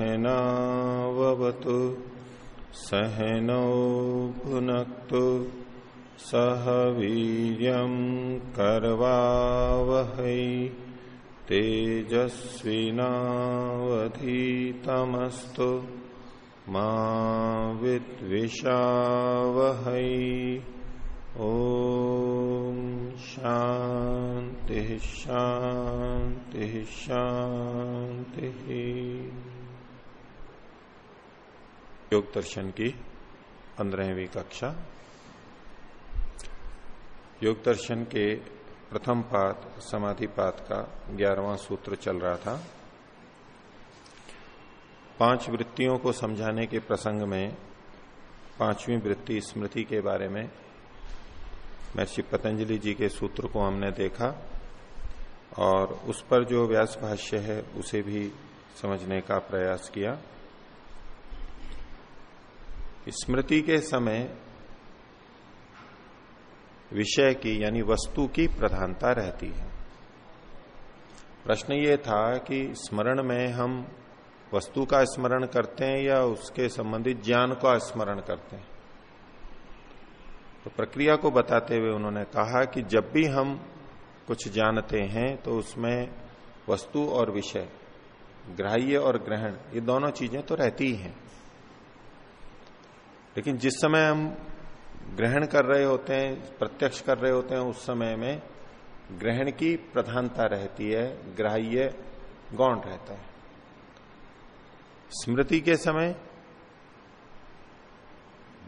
सहनावतु सहनौ भुनक्तु सह वीर्यं कर्वावहै तेजस्विनावधीतमस्तु मा विद्विषावहै। ॐ शांति शांति शान्तिः। योग दर्शन की पंद्रहवीं कक्षा। योग दर्शन के प्रथम पात समाधि पात का ग्यारहवां सूत्र चल रहा था। पाँच वृत्तियों को समझाने के प्रसंग में, पांचवी वृत्ति स्मृति के बारे में महर्षि पतंजलि जी के सूत्र को हमने देखा और उस पर जो व्यास भाष्य है, उसे भी समझने का प्रयास किया। स्मृति के समय विषय की, यानी वस्तु की प्रधानता रहती है। प्रश्न ये था कि स्मरण में हम वस्तु का स्मरण करते हैं या उसके संबंधित ज्ञान का स्मरण करते हैं? तो प्रक्रिया को बताते हुए उन्होंने कहा कि जब भी हम कुछ जानते हैं तो उसमें वस्तु और विषय, ग्राह्य और ग्रहण, ये दोनों चीज़ें तो रहती ही हैं। लेकिन जिस समय हम ग्रहण कर रहे होते हैं, प्रत्यक्ष कर रहे होते हैं, उस समय में ग्रहण की प्रधानता रहती है, ग्राह्य गौण रहता है। स्मृति के समय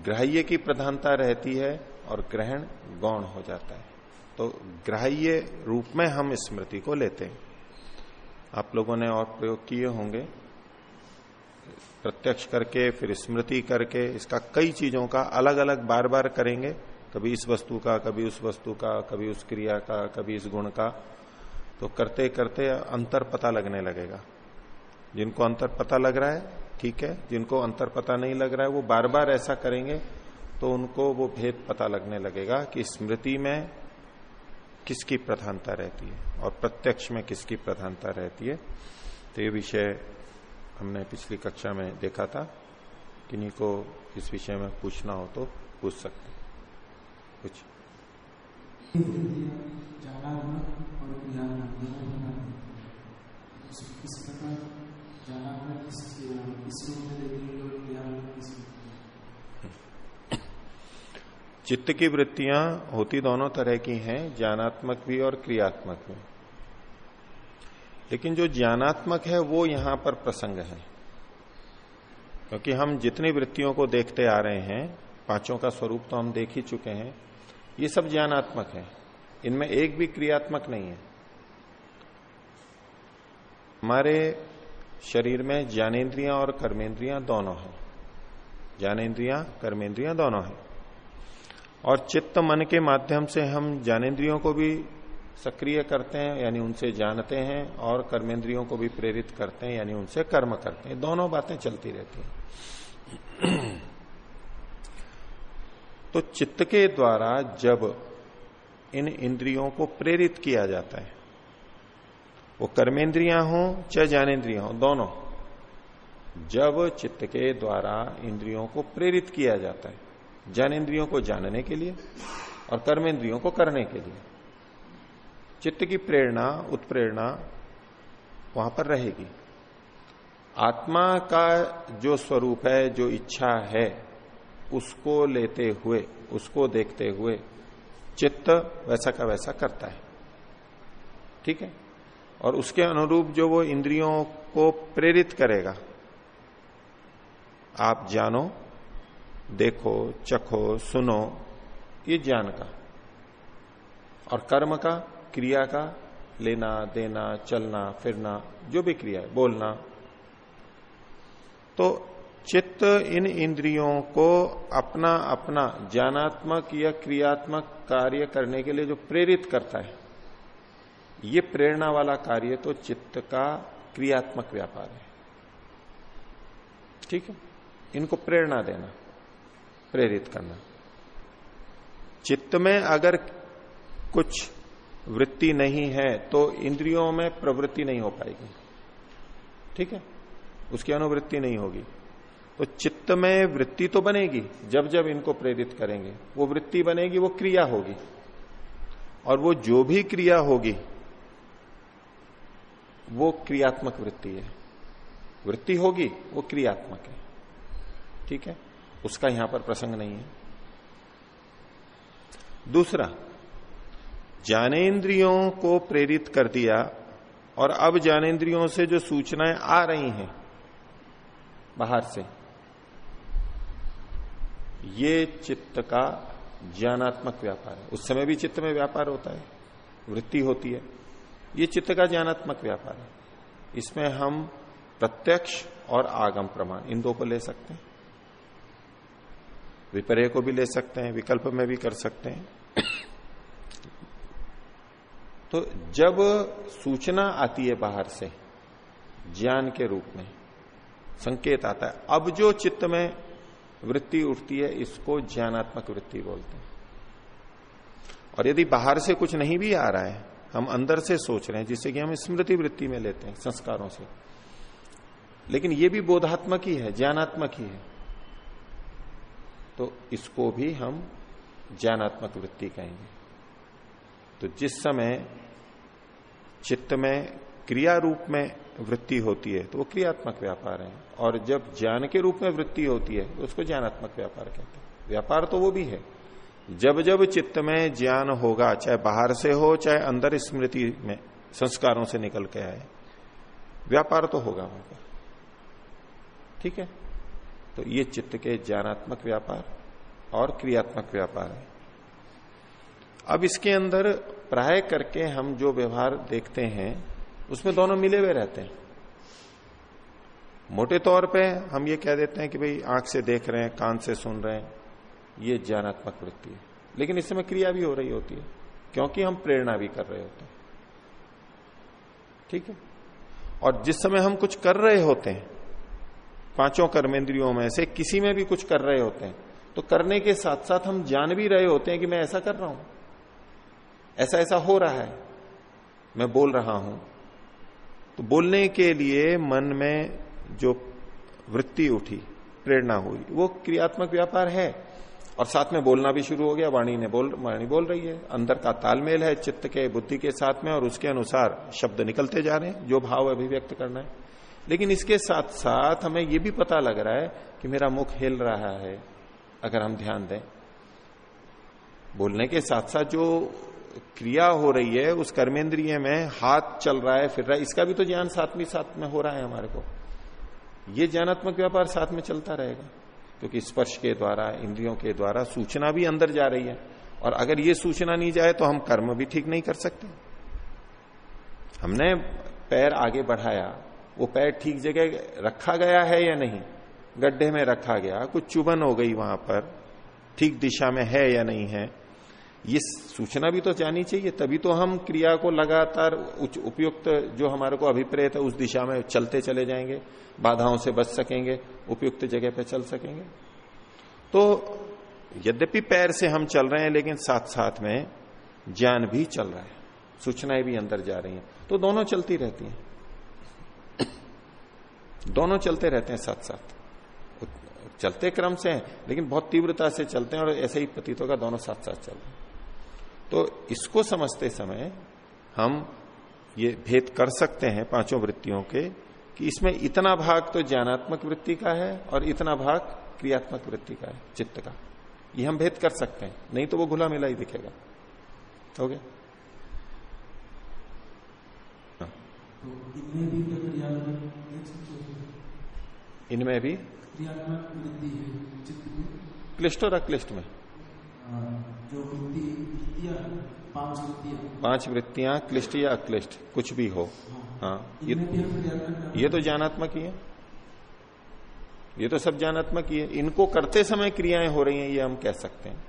ग्राह्य की प्रधानता रहती है और ग्रहण गौण हो जाता है। तो ग्राह्य रूप में हम स्मृति को लेते हैं। आप लोगों ने और प्रयोग किए होंगे। प्रत्यक्ष करके, फिर स्मृति करके, इसका कई चीज़ों का अलग अलग बार बार करेंगे। कभी इस वस्तु का, कभी उस वस्तु का, कभी उस क्रिया का, कभी इस गुण का। तो करते करते अंतर पता लगने लगेगा। जिनको अंतर पता लग रहा है, ठीक है। जिनको अंतर पता नहीं लग रहा है, वो बार बार ऐसा करेंगे तो उनको वो भेद पता लगने लगेगा कि स्मृति में किसकी प्रधानता रहती है और प्रत्यक्ष में किसकी प्रधानता रहती है। तो ये विषय हमने पिछली कक्षा में देखा था किन्हीं को इस विषय में पूछना हो तो पूछ सकते कुछ। चित्त की वृत्तियाँ होती दोनों तरह की हैं ज्ञानात्मक भी और क्रियात्मक भी। लेकिन जो ज्ञानात्मक है, वो यहाँ पर प्रसंग है। क्योंकि हम जितनी वृत्तियों को देखते आ रहे हैं, पाँचों का स्वरूप तो हम देख ही चुके हैं, ये सब ज्ञानात्मक है। इनमें एक भी क्रियात्मक नहीं है। हमारे शरीर में ज्ञानेन्द्रियाँ और कर्मेंद्रियाँ दोनों हैं। ज्ञानेन्द्रियाँ कर्मेंद्रियाँ दोनों हैं। और चित्त मन के माध्यम से हम ज्ञानेन्द्रियों को भी सक्रिय करते हैं, यानी उनसे जानते हैं और कर्मेंद्रियों को भी प्रेरित करते हैं, यानी उनसे कर्म करते हैं। दोनों बातें चलती रहती हैं। तो चित्त के द्वारा जब इन इंद्रियों को प्रेरित किया जाता है, वो कर्मेंद्रियाँ हो, चाहे ज्ञानेन्द्रियाँ हो, दोनों, जब चित्त के द्वारा इंद्रियों को प्रेरित किया जाता है ज्ञानेन्द्रियों को जानने के लिए और कर्मेंद्रियों को करने के लिए चित्त की प्रेरणा, उत्प्रेरणा वहाँ पर रहेगी। आत्मा का जो स्वरूप है, जो इच्छा है, उसको लेते हुए, उसको देखते हुए चित्त वैसा का वैसा करता है। ठीक है? और उसके अनुरूप जो वो इंद्रियों को प्रेरित करेगा, आप जानो, देखो, चखो, सुनो, ये ज्ञान का। और कर्म का क्रिया का लेना, देना, चलना, फिरना, जो भी क्रिया है, बोलना। तो चित्त इन इंद्रियों को अपना अपना ज्ञानात्मक या क्रियात्मक कार्य करने के लिए जो प्रेरित करता है, ये प्रेरणा वाला कार्य तो चित्त का क्रियात्मक व्यापार है। ठीक है? इनको प्रेरणा देना, प्रेरित करना। चित्त में अगर कुछ वृत्ति नहीं है तो इंद्रियों में प्रवृत्ति नहीं हो पाएगी। ठीक है? उसकी अनुवृत्ति नहीं होगी। तो चित्त में वृत्ति तो बनेगी, जब जब इनको प्रेरित करेंगे। वो वृत्ति बनेगी, वो क्रिया होगी। और वो जो भी क्रिया होगी, वो क्रियात्मक वृत्ति है। वृत्ति होगी, वो क्रियात्मक है। ठीक है? उसका यहाँ पर प्रसंग नहीं है। दूसरा ज्ञानेन्द्रियों को प्रेरित कर दिया और अब ज्ञानेन्द्रियों से जो सूचनाएँ आ रही हैं, बाहर से, ये चित्त का ज्ञानात्मक व्यापार है। उस समय भी चित्त में व्यापार होता है, वृत्ति होती है। ये चित्त का ज्ञानात्मक व्यापार है। इसमें हम प्रत्यक्ष और आगम प्रमाण, इन दो को ले सकते हैं। विपर्य को भी ले सकते हैं, विकल्प में भी कर सकते हैं। तो जब सूचना आती है बाहर से, ज्ञान के रूप में, संकेत आता है, अब जो चित्त में वृत्ति उठती है, इसको ज्ञानात्मक वृत्ति बोलते हैं। और यदि बाहर से कुछ नहीं भी आ रहा है, हम अंदर से सोच रहे हैं, जिससे कि हम स्मृति वृत्ति में लेते हैं, संस्कारों से। लेकिन ये भी बोधात्मक ही है, ज्ञानात्मक ही है। तो इसको भी हम ज्ञानात्मक वृत्ति कहेंगे। तो जिस समय चित्त में क्रिया रूप में वृत्ति होती है तो वो क्रियात्मक व्यापार है। और जब ज्ञान के रूप में वृत्ति होती है तो उसको ज्ञानात्मक व्यापार कहते हैं। व्यापार तो वो भी है। जब जब चित्त में ज्ञान होगा, चाहे बाहर से हो, चाहे अंदर स्मृति में, संस्कारों से निकल के आए, व्यापार तो होगा वहाँ पर। ठीक है? तो ये चित्त के ज्ञानात्मक व्यापार और क्रियात्मक व्यापार है। अब इसके अंदर प्राय करके हम जो व्यवहार देखते हैं, उसमें दोनों मिले हुए रहते हैं। मोटे तौर पे हम ये कह देते हैं कि भाई, आँख से देख रहे हैं, कान से सुन रहे हैं, ये ज्ञानात्मक वृत्ति है। लेकिन इस समय क्रिया भी हो रही होती है, क्योंकि हम प्रेरणा भी कर रहे होते हैं। ठीक है? और जिस समय हम कुछ कर रहे होते हैं, पाँचों कर्मेंद्रियों में से किसी में भी कुछ कर रहे होते हैं तो करने के साथ साथ हम जान भी रहे होते हैं कि मैं ऐसा कर रहा हूँ। ऐसा ऐसा हो रहा है। मैं बोल रहा हूँ। तो बोलने के लिए मन में जो वृत्ति उठी, प्रेरणा हुई, वो क्रियात्मक व्यापार है। और साथ में बोलना भी शुरू हो गया, वाणी ने बोल, वाणी बोल रही है। अंदर का तालमेल है चित्त के बुद्धि के साथ में और उसके अनुसार शब्द निकलते जा रहे हैं, जो भाव अभिव्यक्त करना है। लेकिन इसके साथ साथ हमें यह भी पता लग रहा है कि मेरा मुख हिल रहा है, अगर हम ध्यान दें। बोलने के साथ साथ जो क्रिया हो रही है, उस कर्मेंद्रिय में हाथ चल रहा है, फिर रहा है, इसका भी तो ज्ञान साथ में साथ में हो रहा है हमारे को। ये ज्ञानात्मक व्यापार साथ में चलता रहेगा, क्योंकि स्पर्श के द्वारा, इंद्रियों के द्वारा सूचना भी अंदर जा रही है, और अगर ये सूचना नहीं जाए तो हम कर्म भी ठीक नहीं कर सकते। हमने पैर आगे बढ़ाया, वो पैर ठीक जगह रखा गया है या नहीं? गड्ढे में रखा गया, कुछ चुभन हो गई वहाँ पर, ठीक दिशा में है या नहीं है? ये सूचना भी तो जानी चाहिए, तभी तो हम क्रिया को लगातार उच्च उपयुक्त जो हमारे को अभिप्रेत है, उस दिशा में चलते चले जाएँगे, बाधाओं से बच सकेंगे, उपयुक्त जगह पर चल सकेंगे। तो यद्यपि पैर से हम चल रहे हैं, लेकिन साथ साथ में ज्ञान भी चल रहा है, सूचनाएँ भी अंदर जा रही हैं। तो दोनों चलती रहती हैं। दोनों चलते रहते हैं साथ साथ चलते क्रम से हैं, लेकिन बहुत तीव्रता से चलते हैं और ऐसे ही प्रतीतों का दोनों साथ साथ चल रहे हैं। तो इसको समझते समय हम ये भेद कर सकते हैं पाँचों वृत्तियों के कि इसमें इतना भाग तो ज्ञानात्मक वृत्ति का है और इतना भाग क्रियात्मक वृत्ति का है चित्त का। ये हम भेद कर सकते हैं। नहीं तो वो घुला मिला ही दिखेगा। हो गया? हाँ। इनमें भी क्लिष्ट और अक्लिष्ट में। जो पाँच वृत्तियाँ क्लिष्ट या अक्लिष्ट कुछ भी हो। हाँ। ये ये तो ज्ञानात्मक ही है। ये तो सब ज्ञानात्मक ही है। इनको करते समय क्रियाएँ हो रही हैं ये हम कह सकते हैं।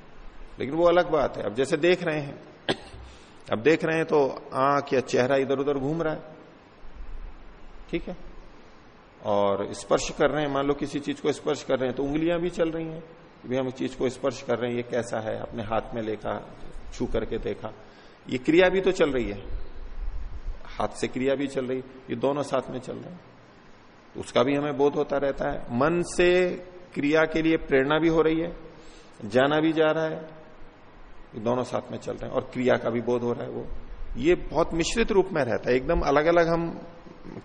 लेकिन वो अलग बात है। अब जैसे देख रहे हैं अब देख रहे हैं तो आँख या चेहरा इधर उधर घूम रहा है। ठीक है? और स्पर्श कर रहे हैं मान लो किसी चीज़ को स्पर्श कर रहे हैं तो उंगलियाँ भी चल रही हैं। भी हम चीज़ को स्पर्श कर रहे हैं, ये कैसा है? अपने हाथ में लेखा, छू करके देखा। ये क्रिया भी तो चल रही है। हाथ से क्रिया भी चल रही, ये दोनों साथ में चल रहे हैं। तो उसका भी हमें बोध होता रहता है। मन से क्रिया के लिए प्रेरणा भी हो रही है, जाना भी जा रहा है, ये दोनों साथ में चल रहे हैं। और क्रिया का भी बोध हो रहा है वो। ये बहुत मिश्रित रूप में रहता है। एकदम अलग अलग हम,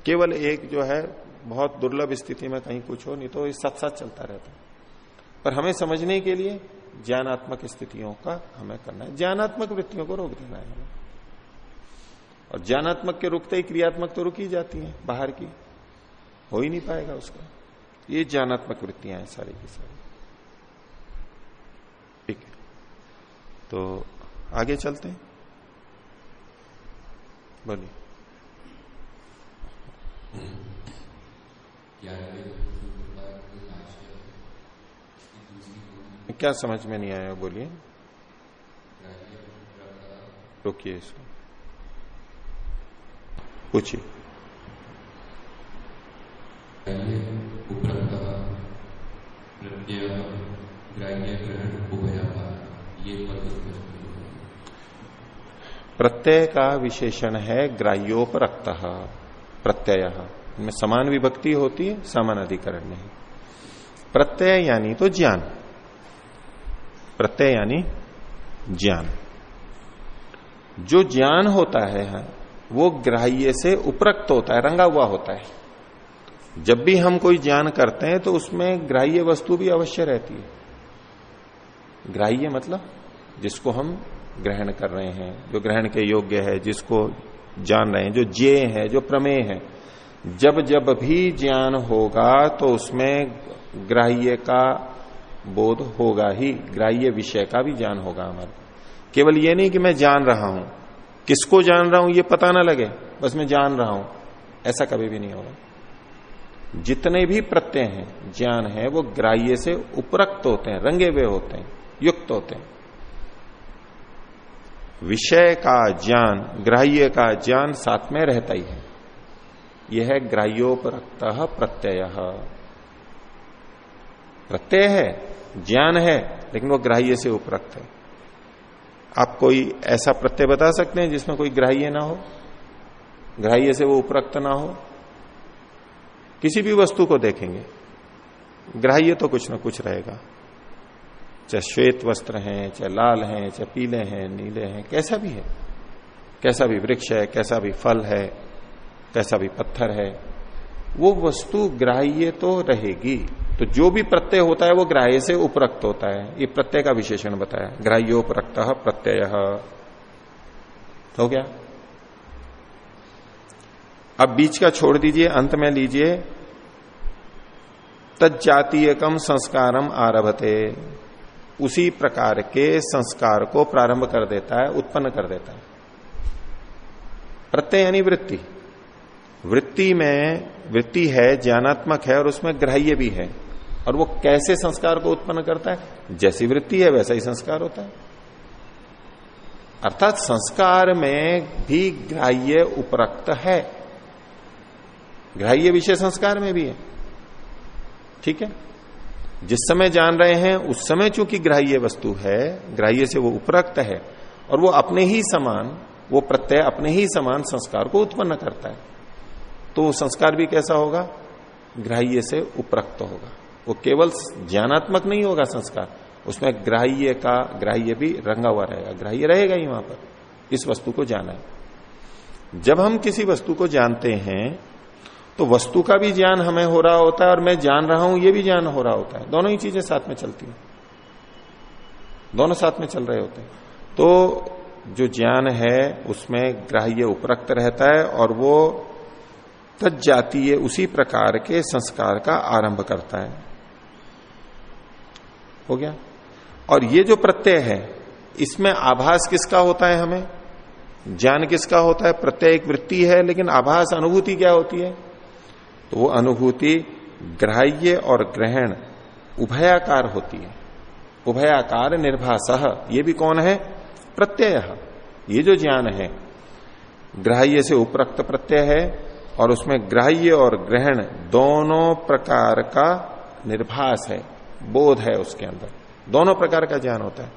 केवल एक जो है, बहुत दुर्लभ स्थिति में कहीं कुछ हो, नहीं तो ये साथ साथ चलता रहता है। पर हमें समझने के लिए ज्ञानात्मक स्थितियों का हमें करना है। ज्ञानात्मक वृत्तियों को रोक देना है। और ज्ञानात्मक के रुकते ही क्रियात्मक तो रुकी जाती है, बाहर की। हो ही नहीं पाएगा उसका। ये ज्ञानात्मक वृत्तियाँ हैं सारी की सारी। ठीक है। तो आगे चलते हैं। बोलिए। क्या समझ में नहीं आया बोलिए। रोकिए इसको। पूछिए। प्रत्यय का विशेषण है ग्राह्योपरक्त प्रत्यय। इनमें समान विभक्ति होती है समान अधिकरण नहीं। प्रत्यय यानी तो ज्ञान। प्रत्यय यानी ज्ञान। जो ज्ञान होता है वो ग्राह्य से उपरक्त होता है, रंगा हुआ होता है। जब भी हम कोई ज्ञान करते हैं तो उसमें ग्राह्य वस्तु भी अवश्य रहती है। ग्राह्य मतलब जिसको हम ग्रहण कर रहे हैं, जो ग्रहण के योग्य है, जिसको जान रहे हैं, जो जे है, जो प्रमेय है। जब जब भी ज्ञान होगा तो उसमें ग्राह्य का बोध होगा ही, ग्राह्य विषय का भी ज्ञान होगा हमारा। केवल ये नहीं कि मैं जान रहा हूँ। किसको जान रहा हूँ ये पता ना लगे, बस मैं जान रहा हूँ। ऐसा कभी भी नहीं होगा। जितने भी प्रत्यय हैं, ज्ञान है, वो ग्राह्य से उपरक्त होते हैं, रंगे हुए होते हैं, युक्त होते हैं। विषय का ज्ञान, ग्राह्य का ज्ञान साथ में रहता ही है। यह है ग्राह्योपरक्त प्रत्यय। प्रत्यय है। ज्ञान है, लेकिन वो ग्राह्य से उपरक्त है। आप कोई ऐसा प्रत्यय बता सकते हैं जिसमें कोई ग्राह्य ना हो? ग्राह्य से वो उपरक्त ना हो? किसी भी वस्तु को देखेंगे, ग्राह्य तो कुछ ना कुछ रहेगा। चाहे श्वेत वस्त्र हैं, चाहे लाल हैं, चाहे पीले हैं, नीले हैं, कैसा भी है। कैसा भी वृक्ष है, कैसा भी फल है, कैसा भी पत्थर है, वो वस्तु ग्राह्य तो रहेगी। तो जो भी प्रत्यय होता है वो ग्राह्य से उपरक्त होता है। ये प्रत्यय का विशेषण बताया। ग्राह्योपरक्त, प्रत्यय। हो गया? अब बीच का छोड़ दीजिए, अंत में लीजिए। तजातीयकम संस्कारम आरभते। उसी प्रकार के संस्कार को प्रारंभ कर देता है, उत्पन्न कर देता है। प्रत्यय यानी वृत्ति। वृत्ति में, वृत्ति है, ज्ञानात्मक है और उसमें ग्राह्य भी है। और वो कैसे संस्कार को उत्पन्न करता है? जैसी वृत्ति है, वैसा ही संस्कार होता है। अर्थात संस्कार में भी ग्राह्य उपरक्त है। ग्राह्य विषय संस्कार में भी है। ठीक है? जिस समय जान रहे हैं, उस समय चूँकि ग्राह्य वस्तु है, ग्राह्य से वो उपरक्त है, और वो अपने ही समान, वो प्रत्यय अपने ही समान संस्कार को उत्पन्न करता है तो संस्कार भी कैसा होगा? ग्राह्य से उपरक्त होगा। वो केवल ज्ञानात्मक नहीं होगा संस्कार। उसमें ग्राह्य का, ग्राह्य भी रंगा हुआ रहेगा। ग्राह्य रहेगा ही वहाँ पर। इस वस्तु को जाना है। जब हम किसी वस्तु को जानते हैं तो वस्तु का भी ज्ञान हमें हो रहा होता है और मैं जान रहा हूँ, ये भी ज्ञान हो रहा होता है। दोनों ही चीज़ें साथ में चलती हैं। दोनों साथ में चल रहे होते हैं। तो जो ज्ञान है, उसमें ग्राह्य उपरक्त रहता है और वो तजातीय उसी प्रकार के संस्कार का आरंभ करता है। हो गया। और ये जो प्रत्यय है, इसमें आभास किसका होता है हमें? ज्ञान किसका होता है? प्रत्यय एक वृत्ति है, लेकिन आभास अनुभूति क्या होती है? तो वो अनुभूति ग्राह्य और ग्रहण, उभयाकार होती है। उभयाकार निर्भास, ये भी कौन है? प्रत्यय। ये जो ज्ञान है, ग्राह्य से उपरक्त प्रत्यय है, और उसमें ग्राह्य और ग्रहण दोनों प्रकार का निर्भास है। बोध है उसके अंदर। दोनों प्रकार का ज्ञान होता है।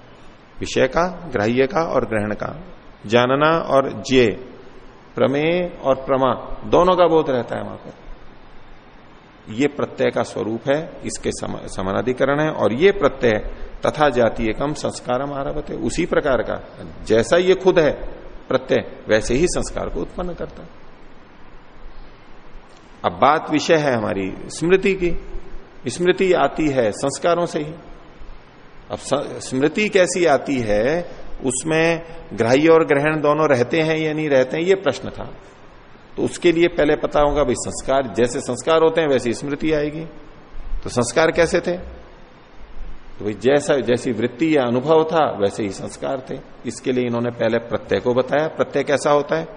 विषय का, ग्राह्य का और ग्रहण का। जानना और जे प्रमेय और प्रमा। दोनों का बोध रहता है वहाँ पर ये प्रत्यय का स्वरूप है, इसके समानाधिकरण है और ये प्रत्यय तथा जातीय कम संस्कार आरभते। उसी प्रकार का। जैसा ये खुद है, प्रत्यय, वैसे ही संस्कार को उत्पन्न करता है। अब बात विषय है हमारी, स्मृति की। स्मृति आती है संस्कारों से ही। अब स्मृति कैसी आती है, उसमें ग्राह्य और ग्रहण दोनों रहते हैं या नहीं रहते हैं, ये प्रश्न था। तो उसके लिए पहले पता होगा, भाई संस्कार, जैसे संस्कार होते हैं, वैसी स्मृति आएगी। तो संस्कार कैसे थे? तो भाई जैसा, जैसी वृत्ति या अनुभव था, वैसे ही संस्कार थे। इसके लिए इन्होंने पहले प्रत्यय को बताया। प्रत्यय कैसा होता है?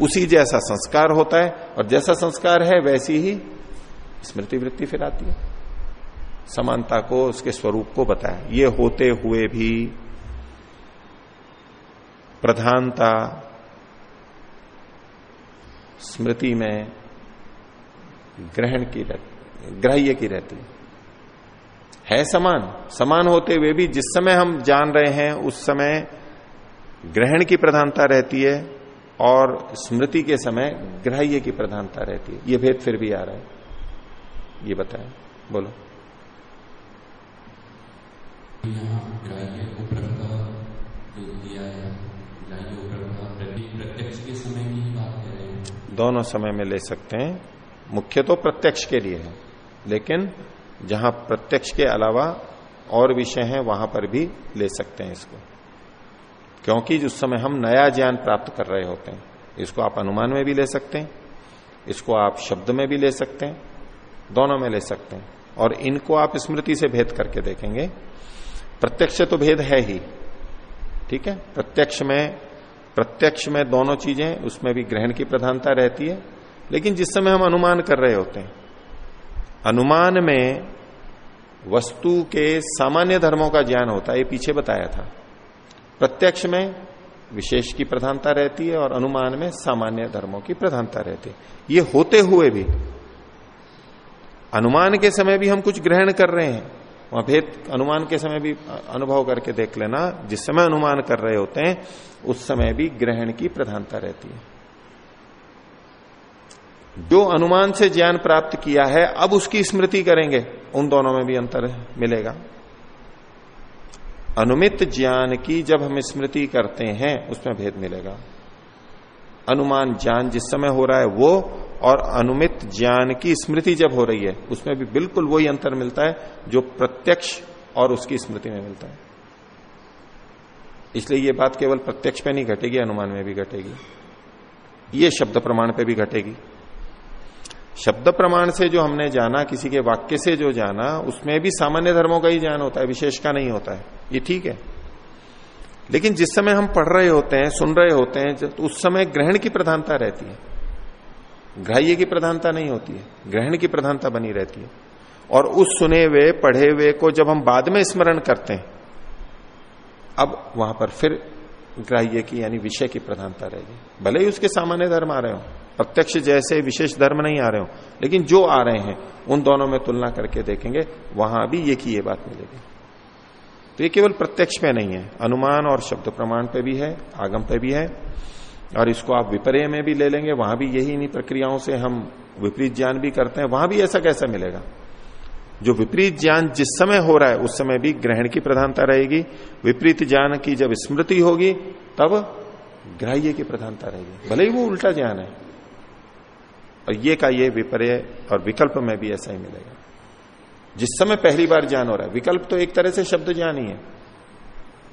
उसी जैसा संस्कार होता है, और जैसा संस्कार है, वैसी ही स्मृति वृत्ति फिर आती है। समानता को, उसके स्वरूप को बताया। ये होते हुए भी प्रधानता स्मृति में ग्रहण की रहती ग्राह्य की रहती है समान। समान होते हुए भी जिस समय हम जान रहे हैं, उस समय ग्रहण की प्रधानता रहती है और स्मृति के समय ग्राह्य की प्रधानता रहती है। ये भेद फिर भी आ रहा है। ये बताएँ। बोलो। दोनों समय में ले सकते हैं। मुख्य तो प्रत्यक्ष के लिए है, लेकिन जहाँ प्रत्यक्ष के अलावा और विषय हैं, वहाँ पर भी ले सकते हैं इसको। क्योंकि जिस समय हम नया ज्ञान प्राप्त कर रहे होते हैं, इसको आप अनुमान में भी ले सकते हैं, इसको आप शब्द में भी ले सकते हैं, दोनों में ले सकते हैं। और इनको आप स्मृति से भेद करके देखेंगे प्रत्यक्ष तो भेद है ही। ठीक है? प्रत्यक्ष में प्रत्यक्ष में दोनों चीज़ें, उसमें भी ग्रहण की प्रधानता रहती है। लेकिन जिस समय हम अनुमान कर रहे होते हैं, अनुमान में वस्तु के सामान्य धर्मों का ज्ञान होता है, ये पीछे बताया था। प्रत्यक्ष में विशेष की प्रधानता रहती है और अनुमान में सामान्य धर्मों की प्रधानता रहती है। ये होते हुए भी, अनुमान के समय भी हम कुछ ग्रहण कर रहे हैं। वहाँ भेद, अनुमान के समय भी अनुभव करके देख लेना, जिस समय अनुमान कर रहे होते हैं, उस समय भी ग्रहण की प्रधानता रहती है। जो अनुमान से ज्ञान प्राप्त किया है, अब उसकी स्मृति करेंगे, उन दोनों में भी अंतर मिलेगा। अनुमित ज्ञान की जब हम स्मृति करते हैं, उसमें भेद मिलेगा। अनुमान ज्ञान जिस समय हो रहा है, वो और अनुमित ज्ञान की स्मृति जब हो रही है, उसमें भी बिल्कुल वही अंतर मिलता है जो प्रत्यक्ष और उसकी स्मृति में मिलता है। इसलिए ये बात केवल प्रत्यक्ष पे नहीं घटेगी, अनुमान में भी घटेगी। ये शब्द प्रमाण पे भी घटेगी। शब्द प्रमाण से जो हमने जाना, किसी के वाक्य से जो जाना, उसमें भी सामान्य धर्मों का ही ज्ञान होता है, विशेष का नहीं होता है। ये ठीक है। लेकिन जिस समय हम पढ़ रहे होते हैं, सुन रहे होते हैं तो उस समय ग्रहण की प्रधानता रहती है। ग्राह्य की प्रधानता नहीं होती है, ग्रहण की प्रधानता बनी रहती है। और उस सुने हुए, पढ़े हुए को जब हम बाद में स्मरण करते हैं, अब वहाँ पर फिर ग्राह्य की यानी विषय की प्रधानता रहेगी। भले ही उसके सामान्य धर्म आ रहे हो, प्रत्यक्ष जैसे विशेष धर्म नहीं आ रहे हो, लेकिन जो आ रहे हैं, उन दोनों में तुलना करके देखेंगे, वहाँ भी ये की ये बात मिलेगी। तो ये केवल प्रत्यक्ष में नहीं है, अनुमान और शब्द प्रमाण पे भी है, आगम पे भी है। और इसको आप विपर्य में भी ले लेंगे, वहाँ भी यही इन्हीं प्रक्रियाओं से हम विपरीत ज्ञान भी करते हैं, वहाँ भी ऐसा कैसा मिलेगा? जो विपरीत ज्ञान जिस समय हो रहा है, उस समय भी ग्रहण की प्रधानता रहेगी, विपरीत ज्ञान की जब स्मृति होगी, तब ग्राह्य की प्रधानता रहेगी। भले ही वो उल्टा ज्ञान है। और ये का ये विपर्य और विकल्प में भी ऐसा ही मिलेगा। जिस समय पहली बार ज्ञान हो रहा है, विकल्प तो एक तरह से शब्द ज्ञान ही है।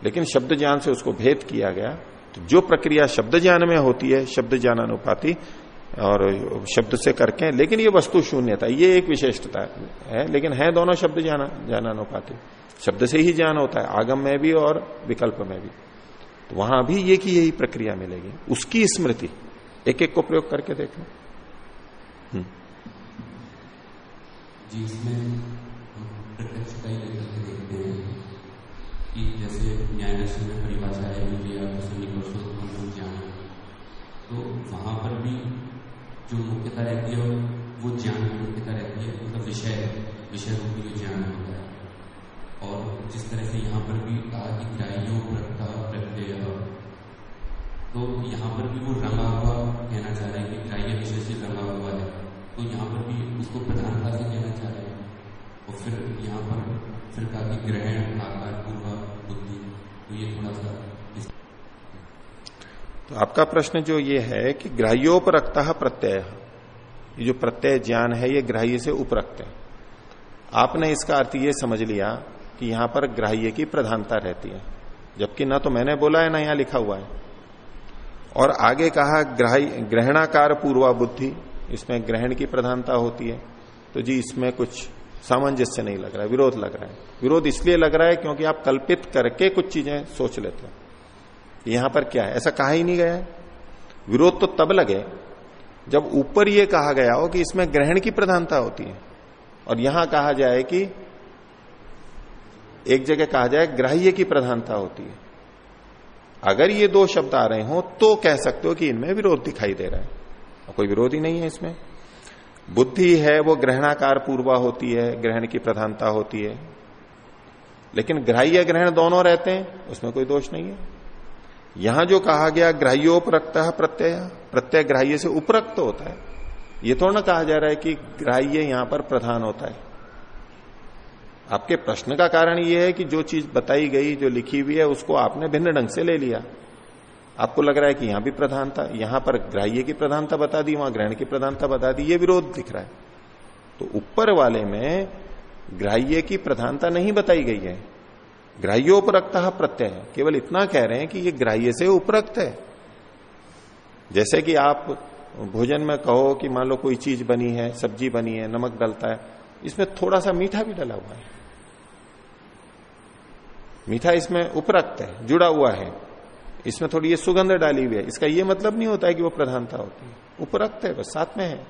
लेकिन शब्द ज्ञान से उसको भेद किया गया तो जो प्रक्रिया शब्द ज्ञान में होती है, शब्द ज्ञानानुपाति और शब्द से करके लेकिन ये वस्तु शून्यता, ये एक विशेषता है, लेकिन है दोनों शब्द ज्ञान, ज्ञानानुपाति। शब्द से ही ज्ञान होता है, आगम में भी और विकल्प में भी। तो वहाँ भी ये की यही प्रक्रिया मिलेगी। उसकी स्मृति एक एक को प्रयोग करके देखें। हम्म। जी जैसे न्याय में परिभाषा है तो वहाँ पर भी जो मुख्यता रहती है वो ज्ञान की मुख्यता रहती है मतलब विषय विषय रूपी जो ज्ञान होता है। और जिस तरह से यहाँ पर भी कहा ग्राह्यो प्रथा प्रत्यय तो यहाँ पर भी वो रंगा हुआ कहना चाह रहे हैं कि ग्राह्य विषय से रंगा हुआ है। तो यहाँ पर भी उसको प्रधानता से कहना चाह रहे हैं। और फिर यहाँ पर फिर कहा कि ग्रहण, आकार पूर्वा बुद्धि तो ये थोड़ा सा तो आपका प्रश्न जो ये है कि ग्राह्योपरक्ता प्रत्यय। ये जो प्रत्यय ज्ञान है, ये ग्राह्य से उपरक्त है। आपने इसका अर्थ ये समझ लिया कि यहाँ पर ग्राह्य की प्रधानता रहती है, जबकि ना तो मैंने बोला है, ना यहाँ लिखा हुआ है। और आगे कहा ग्रहणाकार पूर्वा बुद्धि इसमें ग्रहण की प्रधानता होती है। तो जी, इसमें कुछ सामंजस्य नहीं लग रहा है, विरोध लग रहा है। विरोध इसलिए लग रहा है क्योंकि आप कल्पित करके कुछ चीज़ें सोच लेते हो। यहाँ पर क्या है? ऐसा कहा ही नहीं गया है। विरोध तो तब लगे जब ऊपर ये कहा गया हो कि इसमें ग्रहण की प्रधानता होती है, और यहाँ कहा जाए कि एक जगह कहा जाए ग्राह्य की प्रधानता होती है। अगर ये दो शब्द आ रहे हो तो कह सकते हो कि इनमें विरोध दिखाई दे रहा है। कोई विरोध ही नहीं है इसमें। बुद्धि है, वो ग्रहणाकार पूर्वा होती है, ग्रहण की प्रधानता होती है। लेकिन ग्राह्य ग्रहण दोनों रहते हैं, उसमें कोई दोष नहीं है। यहाँ जो कहा गया ग्राह्योपरक्त प्रत्यय प्रत्यय ग्राह्य से उपरक्त होता है। ये थोड़ा ना कहा जा रहा है कि ग्राह्य यहाँ पर प्रधान होता है। आपके प्रश्न का कारण यह है कि जो चीज़ बताई गई, जो लिखी हुई है, उसको आपने भिन्न ढंग से ले लिया। आपको लग रहा है कि यहाँ भी प्रधानता, यहाँ पर ग्राह्य की प्रधानता बता दी, वहाँ ग्रहण की प्रधानता बता दी, ये विरोध दिख रहा है। तो ऊपर वाले में ग्राह्य की प्रधानता नहीं बताई गई है। ग्राह्योपरक्त प्रत्यय केवल इतना कह रहे हैं कि ये ग्राह्य से उपरक्त है। जैसे कि आप भोजन में कहो कि मान लो कोई चीज़ बनी है, सब्ज़ी बनी है, नमक डलता है, इसमें थोड़ा सा मीठा भी डला हुआ है। मीठा इसमें उपरक्त है, जुड़ा हुआ है। इसमें थोड़ी ये सुगंध डाली हुई है। इसका ये मतलब नहीं होता है कि वो प्रधानता होती है। उपरक्त है, बस साथ में है।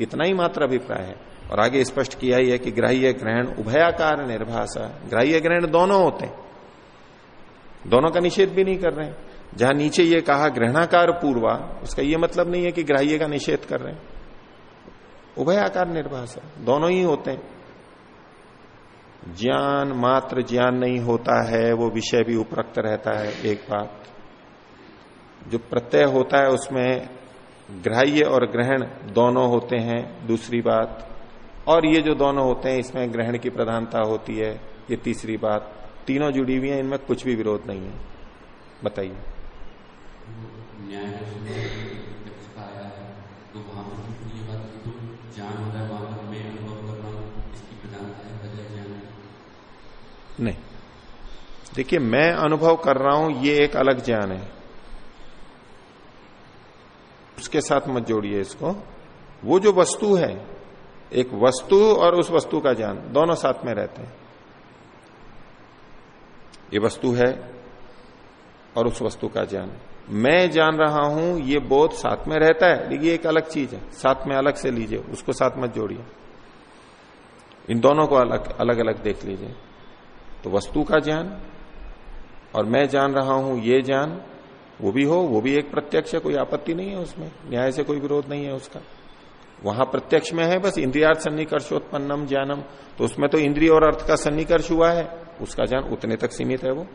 इतना ही मात्र अभिप्राय है। और आगे स्पष्ट किया ही है कि ग्राह्य ग्रहण उभयाकार निर्भाषा। ग्राह्य ग्रहण दोनों होते हैं। दोनों का निषेध भी नहीं कर रहे हैं। जहाँ नीचे ये कहा ग्रहणाकार पूर्वा, उसका ये मतलब नहीं है कि ग्राह्य का निषेध कर रहे हैं। उभयाकार निर्भाषा, दोनों ही होते हैं। ज्ञान मात्र ज्ञान नहीं होता है, वो विषय भी उपरक्त रहता है, एक बात। जो प्रत्यय होता है उसमें ग्राह्य और ग्रहण दोनों होते हैं, दूसरी बात। और ये जो दोनों होते हैं इसमें ग्रहण की प्रधानता होती है ये तीसरी बात। तीनों जुड़ी हुई है इनमें कुछ भी विरोध नहीं है। बताइए। नहीं। देखिए मैं अनुभव कर रहा हूँ ये एक अलग ज्ञान है। उसके साथ मत जोड़िए इसको। वो जो वस्तु है एक वस्तु और उस वस्तु का ज्ञान, दोनों साथ में रहते हैं। ये वस्तु है और उस वस्तु का ज्ञान। मैं जान रहा हूँ, ये बोध साथ में रहता है, लेकिन एक अलग चीज़ है। साथ में अलग से लीजिए, उसको साथ मत जोड़िए। इन दोनों को अलग अलग अलग देख लीजिए। तो वस्तु का ज्ञान और मैं जान रहा हूँ, ये ज्ञान, वो भी हो, वो भी एक प्रत्यक्ष है, कोई आपत्ति नहीं है उसमें। न्याय से कोई विरोध नहीं है उसका। वहाँ प्रत्यक्ष में है, बस इंद्रियार्थ सन्निकर्षोत्पन्नम ज्ञानम। तो उसमें तो इंद्रिय और अर्थ का सन्निकर्ष हुआ है, उसका ज्ञान उतने तक सीमित है वो।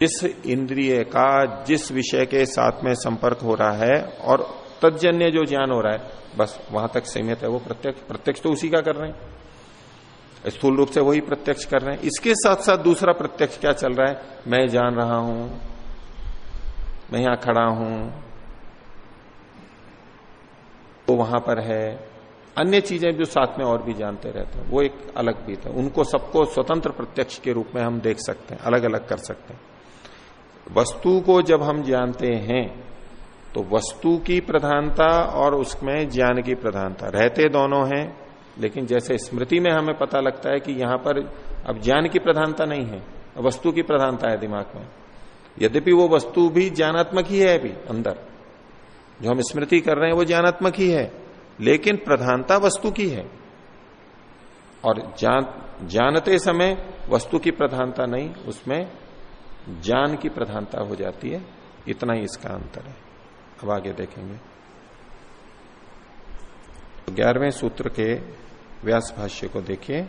जिस इंद्रिय का जिस विषय के साथ में संपर्क हो रहा है और तजन्य जो ज्ञान हो रहा है, बस वहाँ तक सीमित है वो प्रत्यक्ष प्रत्यक्ष तो उसी का कर रहे हैं। स्थूल रूप से वही प्रत्यक्ष कर रहे हैं। इसके साथ साथ दूसरा प्रत्यक्ष क्या चल रहा है? मैं जान रहा हूँ, मैं यहाँ खड़ा हूँ वो वहाँ पर है। अन्य चीज़ें जो साथ में और भी जानते रहते हैं। वो एक अलग भी था उनको सबको स्वतंत्र प्रत्यक्ष के रूप में हम देख सकते हैं अलग अलग कर सकते हैं। वस्तु को जब हम जानते हैं तो वस्तु की प्रधानता और उसमें ज्ञान की प्रधानता। रहते दोनों हैं, लेकिन जैसे स्मृति में हमें पता लगता है कि यहाँ पर अब ज्ञान की प्रधानता नहीं है, वस्तु की प्रधानता है दिमाग में। यद्यपि वो वस्तु भी ज्ञानात्मक ही है अभी, अंदर। जो हम स्मृति कर रहे हैं, वो ज्ञानात्मक ही है, लेकिन प्रधानता वस्तु की है। और जान जानते समय वस्तु की प्रधानता नहीं, उसमें ज्ञान की प्रधानता हो जाती है। इतना ही इसका अंतर है। अब आगे देखेंगे। तो ग्यारहवें सूत्र के व्यास भाष्य को देखिए।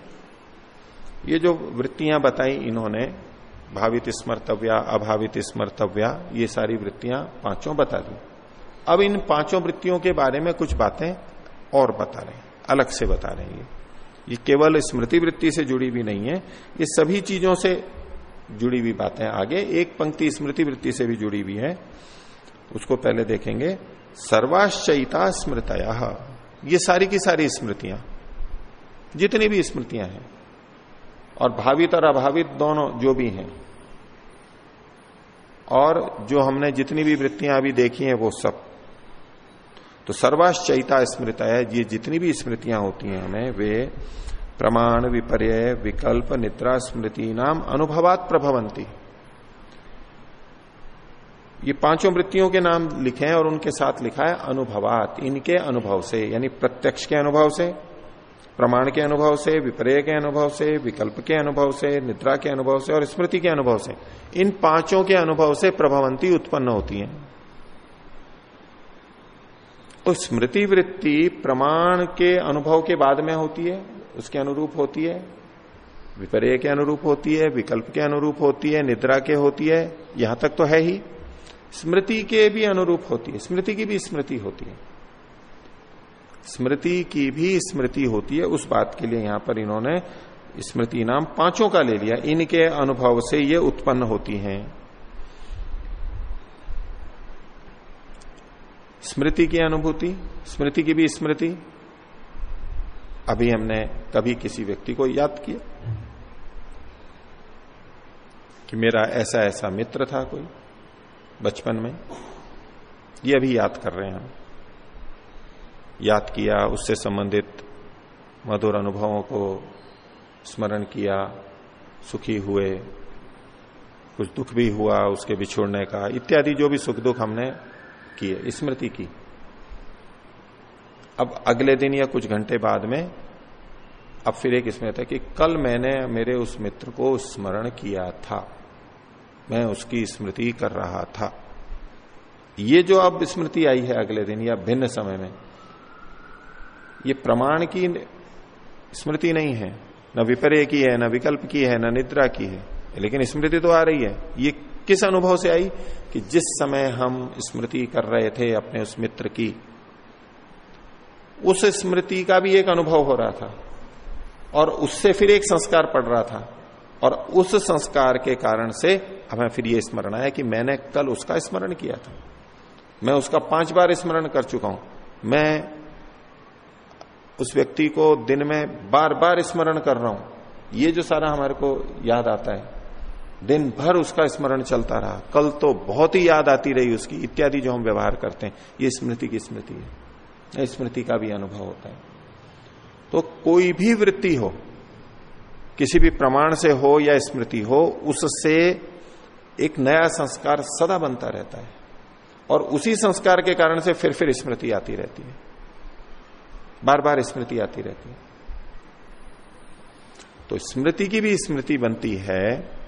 ये जो वृत्तियाँ बताई इन्होंने, भावित स्मर्तव्या, अभावित स्मर्तव्या, ये सारी वृत्तियाँ पाँचों बता दी। अब इन पाँचों वृत्तियों के बारे में कुछ बातें और बता रहे हैं, अलग से बता रहे हैं ये। ये केवल स्मृति वृत्ति से जुड़ी भी नहीं है, ये सभी चीज़ों से जुड़ी हुई बातें आगे, एक पंक्ति स्मृति वृत्ति से भी जुड़ी हुई है, उसको पहले देखेंगे। सर्वाश्चयिता स्मृतया। ये सारी की सारी स्मृतियाँ, जितनी भी स्मृतियाँ हैं, और भावित और अभावित दोनों जो भी हैं, और जो हमने जितनी भी वृत्तियाँ अभी देखी हैं, वो सब। तो सर्वाश्चयिता स्मृत है। ये जितनी भी स्मृतियाँ होती हैं हमें, वे प्रमाण, विपर्य, विकल्प, निद्रा, स्मृति नाम अनुभवात प्रभवंती ये पाँचों वृत्तियों के नाम लिखे हैं और उनके साथ लिखा है अनुभवात, इनके अनुभव से, यानी प्रत्यक्ष के अनुभव से, प्रमाण के अनुभव से, विपर्य के अनुभव से, विकल्प के अनुभव से, निद्रा के अनुभव से और स्मृति के अनुभव से। इन पाँचों के अनुभव से प्रभवंती उत्पन्न होती है। तो स्मृति वृत्ति प्रमाण के अनुभव के बाद में होती है, उसके अनुरूप होती है, विपर्य के अनुरूप होती है, विकल्प के अनुरूप होती है, निद्रा के होती है, यहाँ तक तो है ही। स्मृति के भी अनुरूप होती है, स्मृति की भी स्मृति होती है। स्मृति की भी स्मृति होती है, उस बात के लिए यहाँ पर इन्होंने स्मृति नाम पाँचों का ले लिया। इनके अनुभव से ये उत्पन्न होती हैं। स्मृति की अनुभूति, स्मृति की भी स्मृति। अभी हमने कभी किसी व्यक्ति को याद किया? कि मेरा ऐसा ऐसा मित्र था कोई बचपन में? ये अभी याद कर रहे हैं हम। याद किया, उससे संबंधित मधुर अनुभवों को स्मरण किया, सुखी हुए, कुछ दुख भी हुआ उसके बिछोड़ने का, इत्यादि जो भी सुख दुख हमने किए स्मृति की। अब अगले दिन या कुछ घंटे बाद में, अब फिर एक स्मृति है कि कल मैंने मेरे उस मित्र को स्मरण किया था। मैं उसकी स्मृति कर रहा था। ये जो अब स्मृति आई है अगले दिन या भिन्न समय में, ये प्रमाण की स्मृति नहीं है। न विपर्य की है, न विकल्प की है, न निद्रा की है। लेकिन स्मृति तो आ रही है। ये किस अनुभव से आई? कि जिस समय हम स्मृति कर रहे थे अपने उस मित्र की, उस स्मृति का भी एक अनुभव हो रहा था और उससे फिर एक संस्कार पड़ रहा था और उस संस्कार के कारण से हमें फिर ये स्मरण आया कि मैंने कल उसका स्मरण किया था। मैं उसका पाँच बार स्मरण कर चुका हूँ। मैं उस व्यक्ति को दिन में बार बार स्मरण कर रहा हूँ। ये जो सारा हमारे को याद आता है दिन भर उसका स्मरण चलता रहा। कल तो बहुत ही याद आती रही उसकी, इत्यादि जो हम व्यवहार करते हैं। ये स्मृति की स्मृति है। स्मृति का भी अनुभव होता है। तो कोई भी वृत्ति हो, किसी भी प्रमाण से हो या स्मृति हो, उससे एक नया संस्कार सदा बनता रहता है। और उसी संस्कार के कारण से फिर फिर स्मृति आती रहती है। बार बार स्मृति आती रहती है। तो स्मृति की भी स्मृति बनती है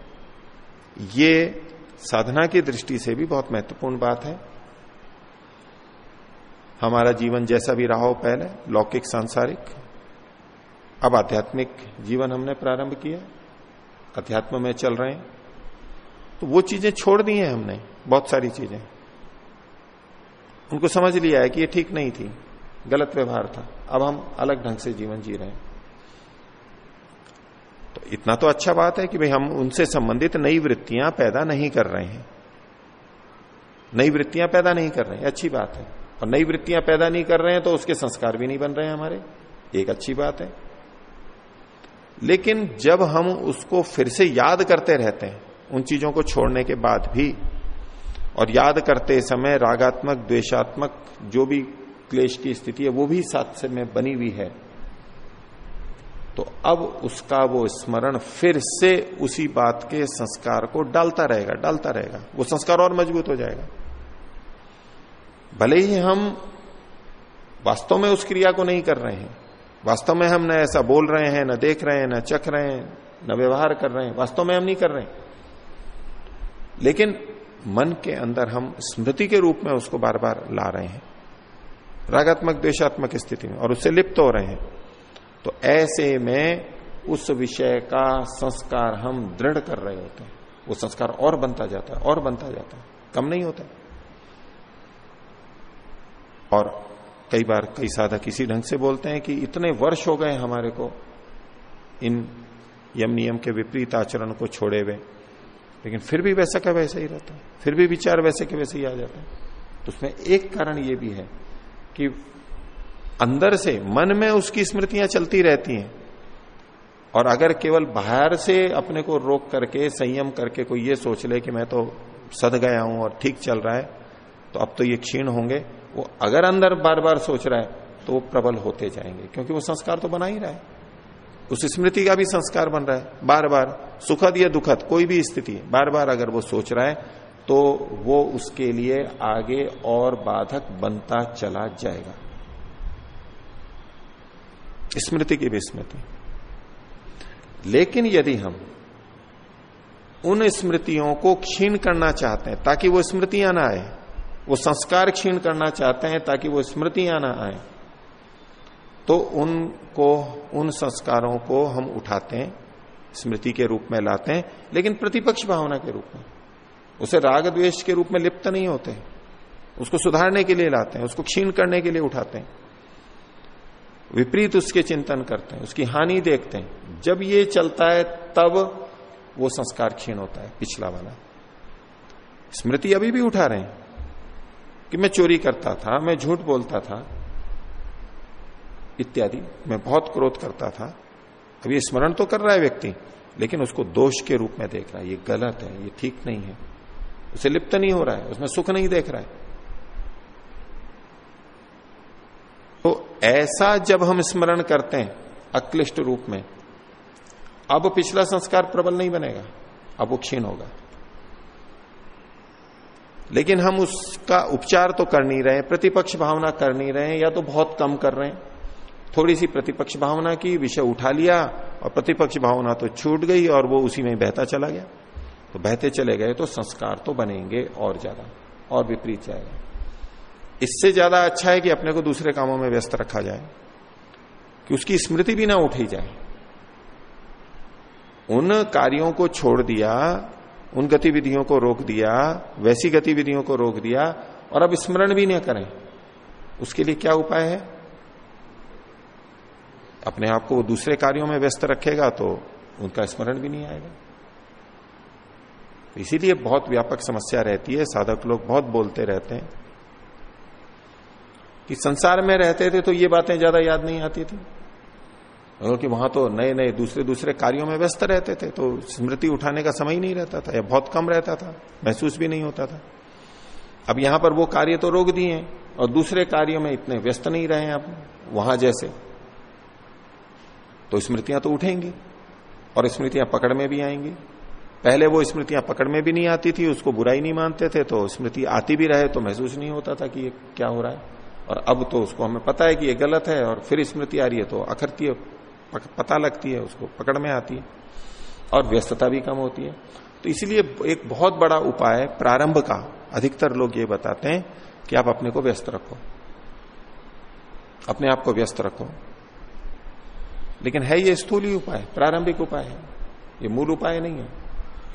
ये साधना की दृष्टि से भी बहुत महत्वपूर्ण बात है। हमारा जीवन जैसा भी रहा हो पहले, लौकिक, सांसारिक, अब आध्यात्मिक जीवन हमने प्रारंभ किया, अध्यात्म में चल रहे हैं। तो वो चीज़ें छोड़ दी हैं हमने, बहुत सारी चीज़ें। उनको समझ लिया है कि ये ठीक नहीं थी, गलत व्यवहार था, अब हम अलग ढंग से जीवन जी रहे हैं। तो इतना तो अच्छा बात है कि भाई हम उनसे संबंधित नई वृत्तियाँ पैदा नहीं कर रहे हैं। नई वृत्तियाँ पैदा नहीं कर रहे हैं, अच्छी बात है। और नई वृत्तियाँ पैदा नहीं कर रहे हैं तो उसके संस्कार भी नहीं बन रहे हैं हमारे। एक अच्छी बात है। लेकिन जब हम उसको फिर से याद करते रहते हैं, उन चीज़ों को छोड़ने के बाद भी, और याद करते समय रागात्मक द्वेशात्मक जो भी क्लेश की स्थिति है, वो भी साथ में बनी हुई है तो अब उसका वो स्मरण फिर से उसी बात के संस्कार को डालता रहेगा डालता रहेगा। वो संस्कार और मज़बूत हो जाएगा। भले ही हम वास्तव में उस क्रिया को नहीं कर रहे हैं, वास्तव में हम न ऐसा बोल रहे हैं, न देख रहे हैं, न चख रहे हैं, न व्यवहार कर रहे हैं, वास्तव में हम नहीं कर रहे हैं। लेकिन मन के अंदर हम स्मृति के रूप में उसको बार बार ला रहे हैं, रागात्मक द्वेशात्मक स्थिति में, और उससे लिप्त हो रहे हैं। तो ऐसे में उस विषय का संस्कार हम दृढ़ कर रहे होते हैं। वो संस्कार और बनता जाता है, और बनता जाता है। कम नहीं होता। और कई बार कई साधक इसी ढंग से बोलते हैं कि इतने वर्ष हो गए हमारे को इन यम नियम के विपरीत आचरण को छोड़े हुए। लेकिन फिर भी वैसा का वैसा ही रहता है। फिर भी विचार वैसे के वैसे ही आ जाते हैं। तो उसमें एक कारण ये भी है कि अंदर से, मन में उसकी स्मृतियाँ चलती रहती हैं। और अगर केवल बाहर से अपने को रोक करके, संयम करके कोई ये सोच ले कि मैं तो सद गया हूँ और ठीक चल रहा है तो अब तो ये क्षीण होंगे। वो अगर अंदर बार बार सोच रहा है तो वो प्रबल होते जाएँगे, क्योंकि वो संस्कार तो बना ही रहा है। उस स्मृति का भी संस्कार बन रहा है बार बार सुखद या दुखद, कोई भी स्थिति बार बार अगर वो सोच रहा है तो वो उसके लिए आगे और बाधक बनता चला जाएगा। स्मृति की भी स्मृति। लेकिन यदि हम उन स्मृतियों को क्षीण करना चाहते हैं, ताकि वो स्मृतियाँ ना आए, वो संस्कार क्षीण करना चाहते हैं, ताकि वो स्मृतियाँ ना आए तो उनको, उन संस्कारों को हम उठाते हैं, स्मृति के रूप में लाते हैं, लेकिन प्रतिपक्ष भावना के रूप में। उसे राग द्वेष के रूप में लिप्त नहीं होते। उसको सुधारने के लिए लाते हैं, उसको क्षीण करने के लिए उठाते हैं। विपरीत उसके चिंतन करते हैं, उसकी हानि देखते हैं। जब ये चलता है, तब वो संस्कार क्षीण होता है, पिछला वाला। स्मृति अभी भी उठा रहे हैं कि मैं चोरी करता था, मैं झूठ बोलता था, इत्यादि। मैं बहुत क्रोध करता था। अब ये स्मरण तो कर रहा है व्यक्ति, लेकिन उसको दोष के रूप में देख रहा है। ये गलत है, ये ठीक नहीं है। उसे लिप्त नहीं हो रहा है, उसमें सुख नहीं देख रहा है। तो ऐसा जब हम स्मरण करते हैं, अक्लिष्ट रूप में, अब पिछला संस्कार प्रबल नहीं बनेगा, अब वो क्षीण होगा। लेकिन हम उसका उपचार तो कर नहीं रहे प्रतिपक्ष भावना कर नहीं रहे या तो बहुत कम कर रहे हैं। थोड़ी सी प्रतिपक्ष भावना की, विषय उठा लिया, और प्रतिपक्ष भावना तो छूट गई, और वो उसी में बहता चला गया। तो बहते चले गए तो संस्कार तो बनेंगे और ज़्यादा, और विपरीत जाएगा। इससे ज़्यादा अच्छा है कि अपने को दूसरे कामों में व्यस्त रखा जाए, कि उसकी स्मृति भी ना उठी जाए। उन कार्यों को छोड़ दिया, उन गतिविधियों को रोक दिया, वैसी गतिविधियों को रोक दिया, और अब स्मरण भी नहीं करें, उसके लिए क्या उपाय है? अपने आप को वो दूसरे कार्यों में व्यस्त रखेगा तो उनका स्मरण भी नहीं आएगा। इसीलिए बहुत व्यापक समस्या रहती है, साधक लोग बहुत बोलते रहते हैं। कि संसार में रहते थे तो ये बातें ज़्यादा याद नहीं आती थी। क्योंकि वहाँ तो नए नए दूसरे दूसरे कार्यों में व्यस्त रहते थे तो स्मृति उठाने का समय ही नहीं रहता था, या बहुत कम रहता था, महसूस भी नहीं होता था। अब यहाँ पर वो कार्य तो रोक दिए, और दूसरे कार्यों में इतने व्यस्त नहीं रहे अब वहाँ जैसे। तो स्मृतियाँ तो उठेंगी, और स्मृतियाँ पकड़ में भी आएँगी। पहले वो स्मृतियाँ पकड़ में भी नहीं आती थी, उसको बुराई नहीं मानते थे तो स्मृति आती भी रहे तो महसूस नहीं होता था कि ये क्या हो रहा है। और अब तो उसको हमें पता है कि ये गलत है और फिर स्मृति आ रही है तो अखरती है पता लगती है, उसको पकड़ में आती है और व्यस्तता भी कम होती है। तो इसलिए एक बहुत बड़ा उपाय प्रारंभ का। अधिकतर लोग ये बताते हैं कि आप अपने को व्यस्त रखो। अपने आप को व्यस्त रखो। लेकिन है ये स्थूली उपाय, प्रारंभिक उपाय है। ये मूल उपाय नहीं है।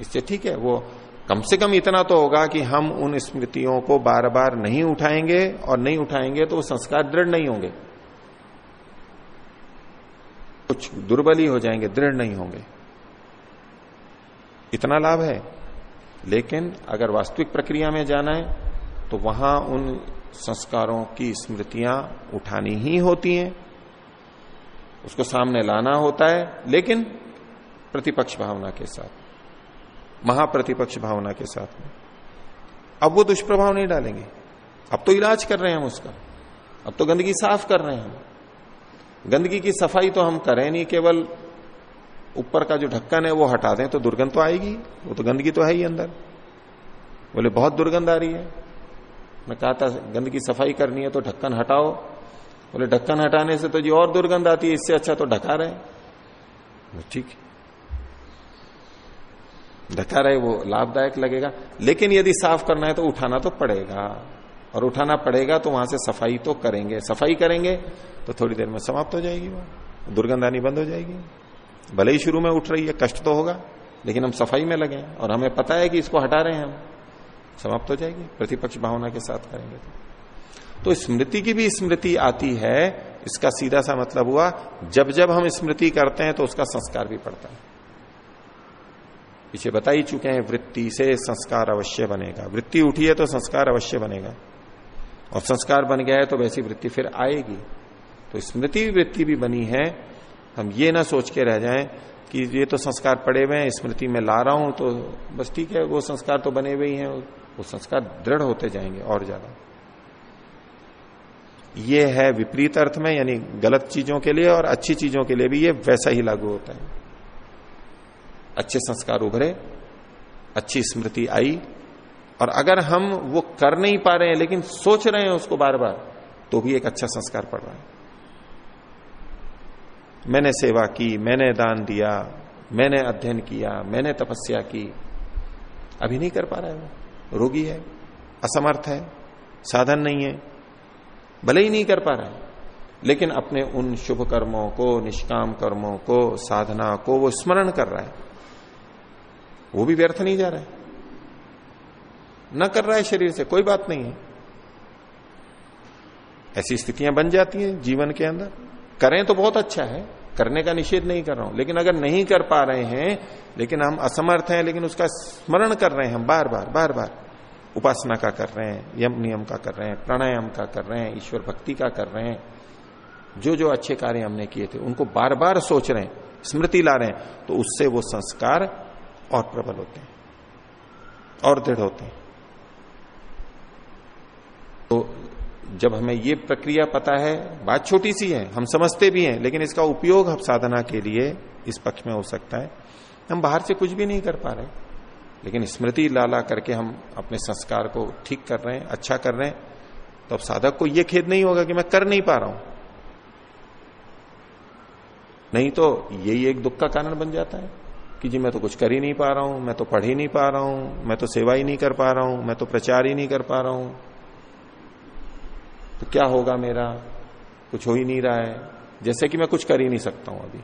इससे ठीक है, वो कम से कम इतना तो होगा कि हम उन स्मृतियों को बार बार नहीं उठाएँगे और नहीं उठाएँगे तो वो संस्कार दृढ़ नहीं होंगे। कुछ दुर्बल ही जाएँगे, दृढ़ नहीं होंगे। इतना लाभ है। लेकिन अगर वास्तविक प्रक्रिया में जाना है तो वहाँ उन संस्कारों की स्मृतियाँ उठानी ही होती हैं। उसको सामने लाना होता है, लेकिन प्रतिपक्ष भावना के साथ। महाप्रतिपक्ष भावना के साथ में। अब वो दुष्प्रभाव नहीं डालेंगे। अब तो इलाज कर रहे हैं हम उसका। अब तो गंदगी साफ़ कर रहे हैं हम। गंदगी की सफ़ाई तो हम करें नहीं, केवल ऊपर का जो ढक्कन है वो हटा दें तो दुर्गंध तो आएगी। वो तो गंदगी तो है ही अंदर। बोले, बहुत दुर्गंध आ रही है। मैं कहा था, गंदगी सफ़ाई करनी है तो ढक्कन हटाओ। बोले, ढक्कन हटाने से तो जी और दुर्गंध आती है, इससे अच्छा तो ढका रहे ठीक ढका रहे वो लाभदायक लगेगा। लेकिन यदि साफ़ करना है तो उठाना तो पड़ेगा। और उठाना पड़ेगा तो वहाँ से सफ़ाई तो करेंगे। सफ़ाई करेंगे तो थोड़ी देर में समाप्त हो जाएगी वो। दुर्गंध आनी बंद हो जाएगी। भले ही शुरू में उठ रही है, कष्ट तो होगा, लेकिन हम सफ़ाई में लगे और हमें पता है कि इसको हटा रहे हैं हम। समाप्त हो जाएगी। प्रतिपक्ष भावना के साथ करेंगे तो। तो स्मृति की भी स्मृति आती है। इसका सीधा सा मतलब हुआ, जब जब हम स्मृति करते हैं तो उसका संस्कार भी पड़ता है। पीछे बता ही चुके हैं, वृत्ति से संस्कार अवश्य बनेगा। वृत्ति उठी है तो संस्कार अवश्य बनेगा। और संस्कार बन गया है तो वैसी वृत्ति फिर आएगी। तो स्मृति वृत्ति भी बनी है। हम ये ना सोच के रह जाएँ कि ये तो संस्कार पड़े हुए हैं, स्मृति में ला रहा हूँ तो बस ठीक है, वो संस्कार तो बने हुए ही हैं, वो संस्कार दृढ़ होते जाएँगे और ज़्यादा। ये है विपरीत अर्थ में, यानी गलत चीज़ों के लिए और अच्छी चीज़ों के लिए भी ये वैसा ही लागू होता है। अच्छे संस्कार उभरे, अच्छी स्मृति आई, और अगर हम वो कर नहीं पा रहे हैं, लेकिन सोच रहे हैं उसको बार बार तो भी एक अच्छा संस्कार पड़ रहा है। मैंने सेवा की, मैंने दान दिया, मैंने अध्ययन किया, मैंने तपस्या की, अभी नहीं कर पा रहा है वो। रोगी है, असमर्थ है, साधन नहीं है, भले ही नहीं कर पा रहा है, लेकिन अपने उन शुभ कर्मों को, निष्काम कर्मों को, साधना को वो स्मरण कर रहा है। वो भी व्यर्थ नहीं जा रहा है। न कर रहा है शरीर से, कोई बात नहीं है। ऐसी स्थितियाँ बन जाती हैं जीवन के अंदर। करें तो बहुत अच्छा है, करने का निषेध नहीं कर रहा हूँ। लेकिन अगर नहीं कर पा रहे हैं, लेकिन हम असमर्थ हैं, लेकिन उसका स्मरण कर रहे हैं हम बार बार बार बार उपासना का कर रहे हैं, यम नियम का कर रहे हैं, प्राणायाम का कर रहे हैं, ईश्वर भक्ति का कर रहे हैं। जो जो अच्छे कार्य हमने किए थे, उनको बार बार सोच रहे हैं, स्मृति ला रहे हैं तो उससे वो संस्कार और प्रबल होते हैं, और दृढ़ होते हैं। तो जब हमें ये प्रक्रिया पता है, बात छोटी सी है, हम समझते भी हैं, लेकिन इसका उपयोग हम साधना के लिए इस पक्ष में हो सकता है। हम बाहर से कुछ भी नहीं कर पा रहे लेकिन स्मृति लाला करके हम अपने संस्कार को ठीक कर रहे हैं अच्छा कर रहे हैं तो अब साधक को यह खेद नहीं होगा कि मैं कर नहीं पा रहा हूँ। नहीं तो यही एक दुख का कारण बन जाता है। कि जी मैं तो कुछ कर ही नहीं पा रहा हूँ, मैं तो पढ़ ही नहीं पा रहा हूँ, मैं तो सेवा ही नहीं कर पा रहा हूँ, मैं तो प्रचार ही नहीं कर पा रहा हूँ। तो क्या होगा मेरा? कुछ हो ही नहीं रहा है। जैसे कि मैं कुछ कर ही नहीं सकता हूँ अभी।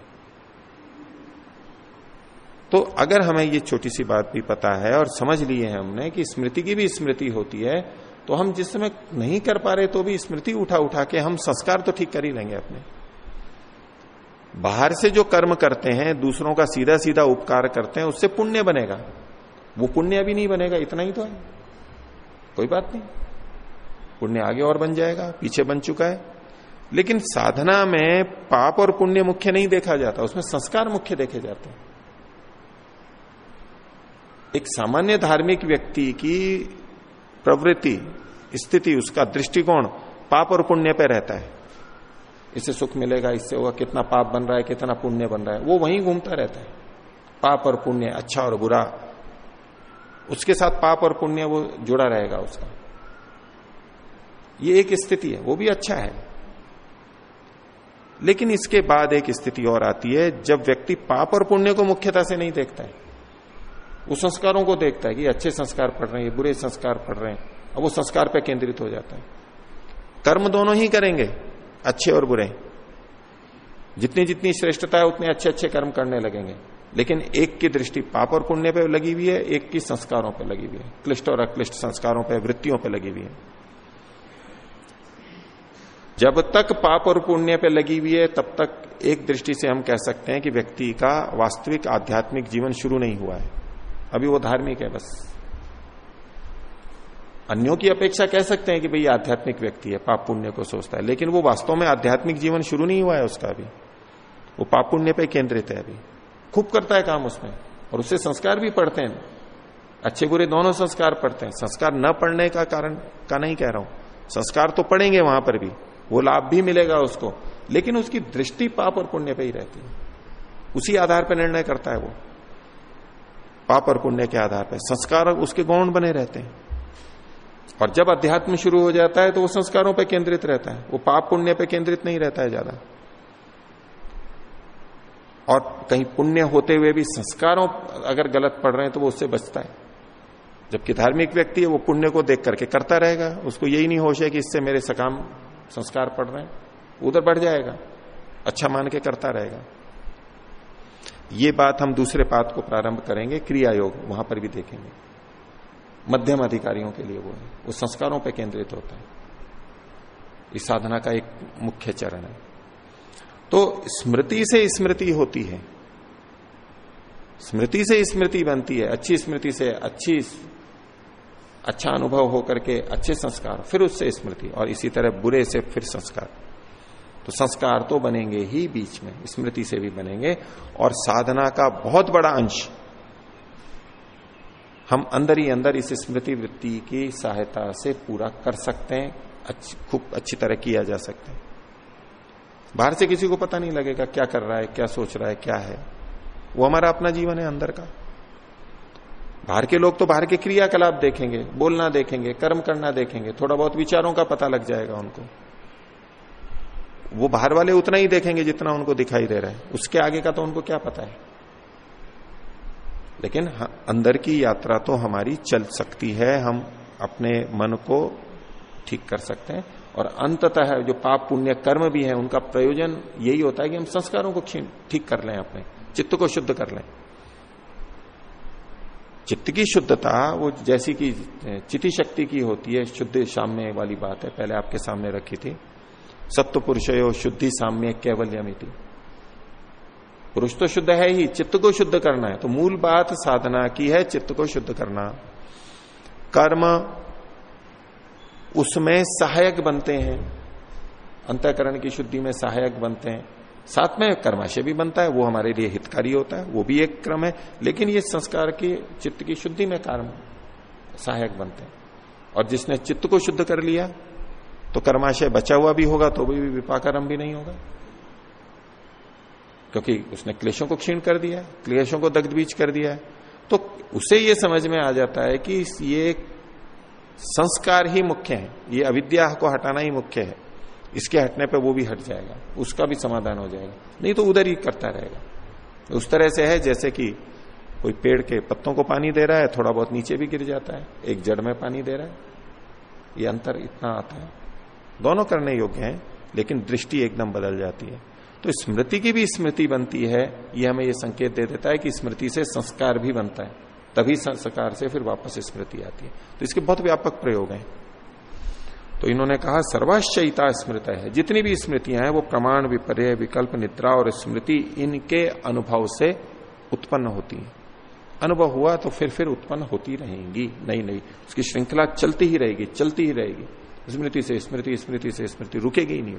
तो अगर हमें ये छोटी सी बात भी पता है और समझ लिए है हमने कि स्मृति की भी स्मृति होती है तो हम जिस समय नहीं कर पा रहे तो भी स्मृति उठा उठा के हम संस्कार तो ठीक कर ही लेंगे अपने। बाहर से जो कर्म करते हैं, दूसरों का सीधा सीधा उपकार करते हैं, उससे पुण्य बनेगा। वो पुण्य अभी नहीं बनेगा, इतना ही तो है। कोई बात नहीं। पुण्य आगे और बन जाएगा, पीछे बन चुका है। लेकिन साधना में पाप और पुण्य मुख्य नहीं देखा जाता, उसमें संस्कार मुख्य देखे जाते हैं। एक सामान्य धार्मिक व्यक्ति की प्रवृत्ति, स्थिति, उसका दृष्टिकोण पाप और पुण्य पे रहता है। इससे सुख मिलेगा, इससे होगा, कितना पाप बन रहा है, कितना पुण्य बन रहा है। वो वहीं घूमता रहता है। पाप और पुण्य अच्छा और बुरा। उसके साथ पाप और पुण्य, वो जुड़ा रहेगा उसका। ये एक स्थिति है, वो भी अच्छा है। लेकिन इसके बाद एक स्थिति और आती है, जब व्यक्ति पाप और पुण्य को मुख्यता से नहीं देखता है। वो संस्कारों को देखता है कि अच्छे संस्कार पढ़ रहे हैं, बुरे संस्कार पढ़ रहे हैं। अब वो संस्कार पर केंद्रित हो जाता है। कर्म दोनों ही करेंगे। अच्छे और बुरे। जितनी जितनी श्रेष्ठता है, उतने अच्छे अच्छे कर्म करने लगेंगे। लेकिन एक की दृष्टि पाप और पुण्य पे लगी हुई है, एक की संस्कारों पे लगी हुई है। क्लिष्ट और अक्लिष्ट संस्कारों पे, वृत्तियों पे लगी हुई है। जब तक पाप और पुण्य पे लगी हुई है, तब तक एक दृष्टि से हम कह सकते हैं कि व्यक्ति का वास्तविक आध्यात्मिक जीवन शुरू नहीं हुआ है। अभी वो धार्मिक है बस। अन्यों की अपेक्षा कह सकते हैं कि भाई आध्यात्मिक व्यक्ति है, पाप पुण्य को सोचता है, लेकिन वो वास्तव में आध्यात्मिक जीवन शुरू नहीं हुआ है उसका अभी। वो पाप पुण्य पे केंद्रित है अभी। खूब करता है काम उसमें, और उससे संस्कार भी पढ़ते हैं। अच्छे बुरे दोनों संस्कार पढ़ते हैं। संस्कार न पढ़ने का कारण का नहीं कह रहा हूँ। संस्कार तो पढ़ेंगे वहाँ पर भी। वो लाभ भी मिलेगा उसको। लेकिन उसकी दृष्टि पाप और पुण्य पे ही रहती है। उसी आधार पर निर्णय करता है वो। पाप और पुण्य के आधार पर संस्कार उसके गौण बने रहते हैं। और जब अध्यात्म शुरू हो जाता है तो वो संस्कारों पर केंद्रित रहता है। वो पाप पुण्य पे केंद्रित नहीं रहता है ज़्यादा। और कहीं पुण्य होते हुए भी संस्कारों अगर गलत पड़ रहे हैं तो वो उससे बचता है। जबकि धार्मिक व्यक्ति है, वो पुण्य को देख करके करता रहेगा। उसको यही नहीं होश है कि इससे मेरे सकाम संस्कार पड़ रहे हैं। उधर बढ़ जाएगा। अच्छा मान के करता रहेगा। ये बात हम दूसरे पात को प्रारंभ करेंगे। क्रिया योग वहाँ पर भी देखेंगे। मध्यम अधिकारियों के लिए वो है। वो संस्कारों पर केंद्रित होता है। इस साधना का एक मुख्य चरण है। तो स्मृति से स्मृति होती है। स्मृति से स्मृति बनती है। अच्छी स्मृति से अच्छी अच्छा अनुभव होकर के अच्छे संस्कार, फिर उससे स्मृति और इसी तरह बुरे से फिर संस्कार। तो संस्कार तो बनेंगे ही बीच में, स्मृति से भी बनेंगे। और साधना का बहुत बड़ा अंश हम अंदर ही अंदर इस स्मृति वृत्ति की सहायता से पूरा कर सकते हैं खूब अच्छी तरह किया जा सकता है। बाहर से किसी को पता नहीं लगेगा क्या कर रहा है, क्या सोच रहा है, क्या है। वो हमारा अपना जीवन है अंदर का। बाहर के लोग तो बाहर के क्रियाकलाप देखेंगे, बोलना देखेंगे, कर्म करना देखेंगे, थोड़ा बहुत विचारों का पता लग जाएगा उनको। वो बाहर वाले उतना ही देखेंगे जितना उनको दिखाई दे रहा है। उसके आगे का तो उनको क्या पता है? लेकिन अंदर की यात्रा तो हमारी चल सकती है, हम अपने मन को ठीक कर सकते हैं। और अंततः जो पाप पुण्य कर्म भी है, उनका प्रयोजन यही होता है कि हम संस्कारों को ठीक कर लें अपने, चित्त को शुद्ध कर लें। चित्त की शुद्धता, वो जैसी कि चिति शक्ति की होती है, शुद्ध साम्य वाली बात है, पहले आपके सामने रखी थी। सत्व पुरुष शुद्धि साम्य कैवल्यमिति। पुरुष तो शुद्ध है ही, चित्त को शुद्ध करना है। तो मूल बात साधना की है, चित्त को शुद्ध करना। कर्म उसमें सहायक बनते हैं। अंतकरण की शुद्धि में सहायक बनते हैं। साथ में कर्माशय भी बनता है, वो हमारे लिए हितकारी होता है, वो भी एक क्रम है। लेकिन ये संस्कार की, चित्त की शुद्धि में कर्म सहायक बनते हैं। और जिसने चित्त को शुद्ध कर लिया तो कर्माशय बचा हुआ भी होगा तो भी विपाकर्म भी नहीं होगा। क्योंकि उसने क्लेशों को क्षीण कर दिया, क्लेशों को दग्ध बीज कर दिया है। तो उसे ये समझ में आ जाता है कि ये संस्कार ही मुख्य है। ये अविद्या को हटाना ही मुख्य है। इसके हटने पे वो भी हट जाएगा, उसका भी समाधान हो जाएगा। नहीं तो उधर ही करता रहेगा। उस तरह से है जैसे कि कोई पेड़ के पत्तों को पानी दे रहा है, थोड़ा बहुत नीचे भी गिर जाता है, एक जड़ में पानी दे रहा है। ये अंतर इतना आता है। दोनों करने योग्य हैं, लेकिन दृष्टि एकदम बदल जाती है। तो स्मृति की भी स्मृति बनती है यह हमें यह संकेत दे देता है कि स्मृति से संस्कार भी बनता है। तभी संस्कार से फिर वापस स्मृति आती है। तो इसके बहुत व्यापक प्रयोग हैं। तो इन्होंने कहा सर्वाश्चयिता स्मृत है। जितनी भी स्मृतियाँ हैं, वो प्रमाण, विपर्य, विकल्प, निद्रा और स्मृति, इनके अनुभव से उत्पन्न होती है। अनुभव हुआ तो फिर फिर उत्पन्न होती रहेंगी। नहीं नहीं, उसकी श्रृंखला चलती ही रहेगी, चलती ही रहेगी। स्मृति से स्मृति स्मृति से स्मृति, रुकेगी ही नहीं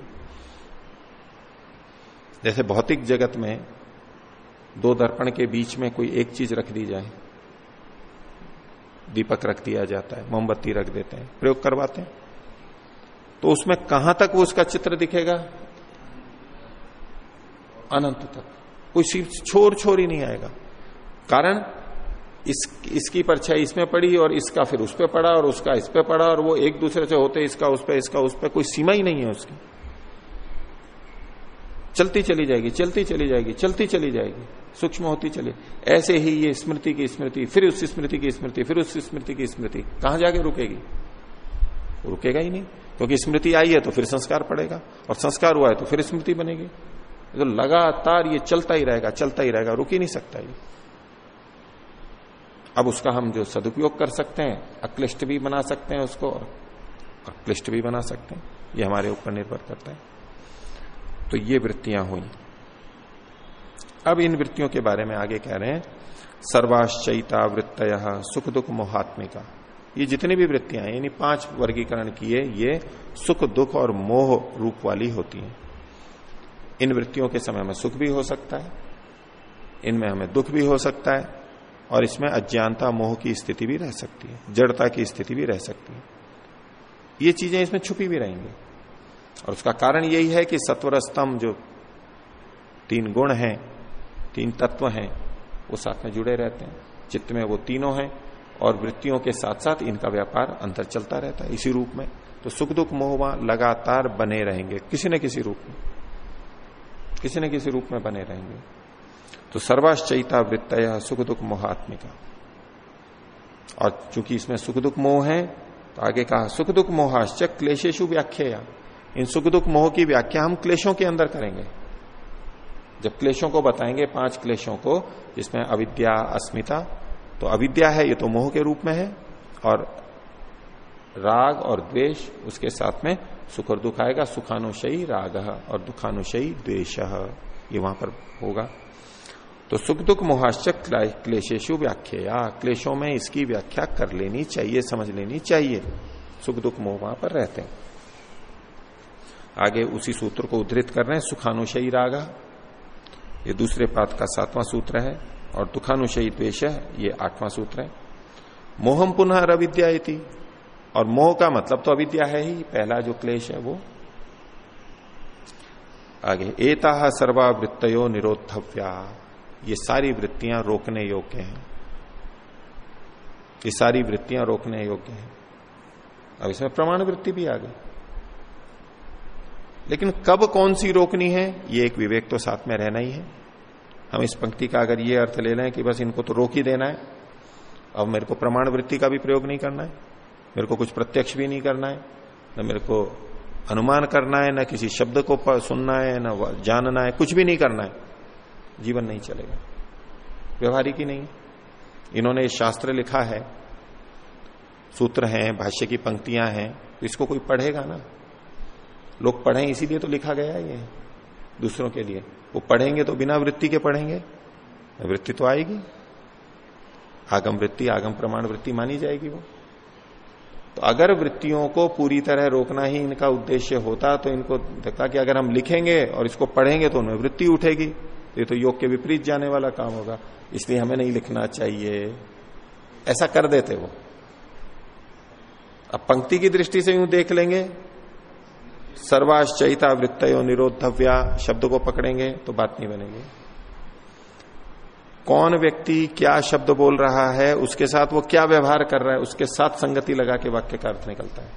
जैसे भौतिक जगत में दो दर्पण के बीच में कोई एक चीज़ रख दी जाए, दीपक रख दिया जाता है, मोमबत्ती रख देते हैं, प्रयोग करवाते हैं। तो उसमें कहाँ तक वो उसका चित्र दिखेगा? अनंत तक। कोई सिर्फ़ छोर छोर ही नहीं आएगा। कारण इस, इसकी परछाई इसमें पड़ी और इसका फिर उस पर पड़ा और उसका इस पे पड़ा और वो एक दूसरे से होते, इसका उस पर इसका उस पर कोई सीमा ही नहीं है उसकी। चलती चली जाएगी, चलती चली जाएगी, चलती चली जाएगी, सूक्ष्म होती चली। ऐसे ही ये स्मृति की स्मृति, फिर उस स्मृति की स्मृति, फिर उस स्मृति की स्मृति। कहाँ जाके रुकेगी? रुकेगा ही नहीं, क्योंकि स्मृति आई है तो फिर संस्कार पड़ेगा, और संस्कार हुआ है तो फिर स्मृति बनेगी। तो लगातार ये चलता ही रहेगा, चलता ही रहेगा, रुक ही नहीं सकता ये। अब उसका हम जो सदुपयोग कर सकते हैं, अक्लिष्ट भी बना सकते हैं उसको, और क्लिष्ट भी बना सकते हैं, ये हमारे ऊपर निर्भर करता है। तो ये वृत्तियाँ हुई। अब इन वृत्तियों के बारे में आगे कह रहे हैं सर्वाश्चयिता वृत्त सुख दुख मोहात्मिका। ये जितनी भी वृत्तियाँ यानी पाँच वर्गीकरण किए, ये सुख दुख और मोह रूप वाली होती हैं। इन वृत्तियों के समय में सुख भी हो सकता है, इनमें हमें दुख भी हो सकता है, और इसमें अज्ञानता, मोह की स्थिति भी रह सकती है, जड़ता की स्थिति भी रह सकती है। ये चीज़ें इसमें छुपी भी रहेंगी। और उसका कारण यही है कि सत्वर स्तंभ जो तीन गुण हैं, तीन तत्व हैं, वो साथ में जुड़े रहते हैं। चित्त में वो तीनों हैं और वृत्तियों के साथ साथ इनका व्यापार अंतर चलता रहता है इसी रूप में। तो सुख दुख मोह मोहवा लगातार बने रहेंगे, किसी न किसी रूप में। किसी न किसी रूप में बने रहेंगे। तो सर्वाश्चयिता वृत्त सुख दुख मोहात्मिका। और चूँकि इसमें सुख दुख मोह है तो आगे कहा, सुख दुख मोहाश्च क्लेशेशु व्याख्या इन सुख दुख मोह की व्याख्या हम क्लेशों के अंदर करेंगे। जब क्लेशों को बताएँगे, पाँच क्लेशों को, जिसमें अविद्या, अस्मिता तो अविद्या है, ये तो मोह के रूप में है, और राग और द्वेष, उसके साथ में सुख और दुख आएगा, सुखानुशयी राग और दुखानुशयी द्वेश ये वहाँ पर होगा। तो सुख दुख मोहाश्चक क्लेशेशु व्याख्या क्लेशों में इसकी व्याख्या कर लेनी चाहिए, समझ लेनी चाहिए। सुख दुख मोह वहाँ पर रहते हैं। आगे उसी सूत्र को उद्धृत कर रहे हैं, सुखानुशयी रागा। ये दूसरे पाद का सातवां सूत्र है, और दुखानुशयी द्वेश ये आठवां सूत्र है। मोहम पुनः अविद्या और मोह का मतलब तो अविद्या है ही, पहला जो क्लेश है वो। आगे, एता सर्वा सर्वावृत्तो निरोधव्या ये सारी वृत्तियाँ रोकने योग्य हैं। ये सारी वृत्तियाँ रोकने योग्य हैं। अब इसमें प्रमाण वृत्ति भी आ गई। लेकिन कब कौन सी रोकनी है, ये एक विवेक तो साथ में रहना ही है। हम इस पंक्ति का अगर ये अर्थ ले लें कि बस इनको तो रोक ही देना है, अब मेरे को प्रमाण वृत्ति का भी प्रयोग नहीं करना है, मेरे को कुछ प्रत्यक्ष भी नहीं करना है, न मेरे को अनुमान करना है, न किसी शब्द को सुनना है, न जानना है, कुछ भी नहीं करना है। जीवन नहीं चलेगा। व्यवहारिक ही नहीं। इन्होंने शास्त्र लिखा है, सूत्र हैं, भाष्य की पंक्तियाँ हैं तो इसको कोई पढ़ेगा ना? लोग पढ़े, इसीलिए तो लिखा गया ये, दूसरों के लिए। वो पढ़ेंगे तो बिना वृत्ति के पढ़ेंगे। वृत्ति तो आएगी। आगम वृत्ति, आगम प्रमाण वृत्ति मानी जाएगी वो। तो अगर वृत्तियों को पूरी तरह रोकना ही इनका उद्देश्य होता तो इनको देखा कि अगर हम लिखेंगे और इसको पढ़ेंगे तो उनमें वृत्ति उठेगी। तो ये तो योग के विपरीत जाने वाला काम होगा। इसलिए हमें नहीं लिखना चाहिए। ऐसा कर देते वो। अब पंक्ति की दृष्टि से यूँ देख लेंगे। सर्वाश्चयिता वृत्तो निरोधव्या शब्द को पकड़ेंगे तो बात नहीं बनेगी। कौन व्यक्ति क्या शब्द बोल रहा है, उसके साथ वो क्या व्यवहार कर रहा है, उसके साथ संगति लगा के वाक्य का अर्थ निकलता है।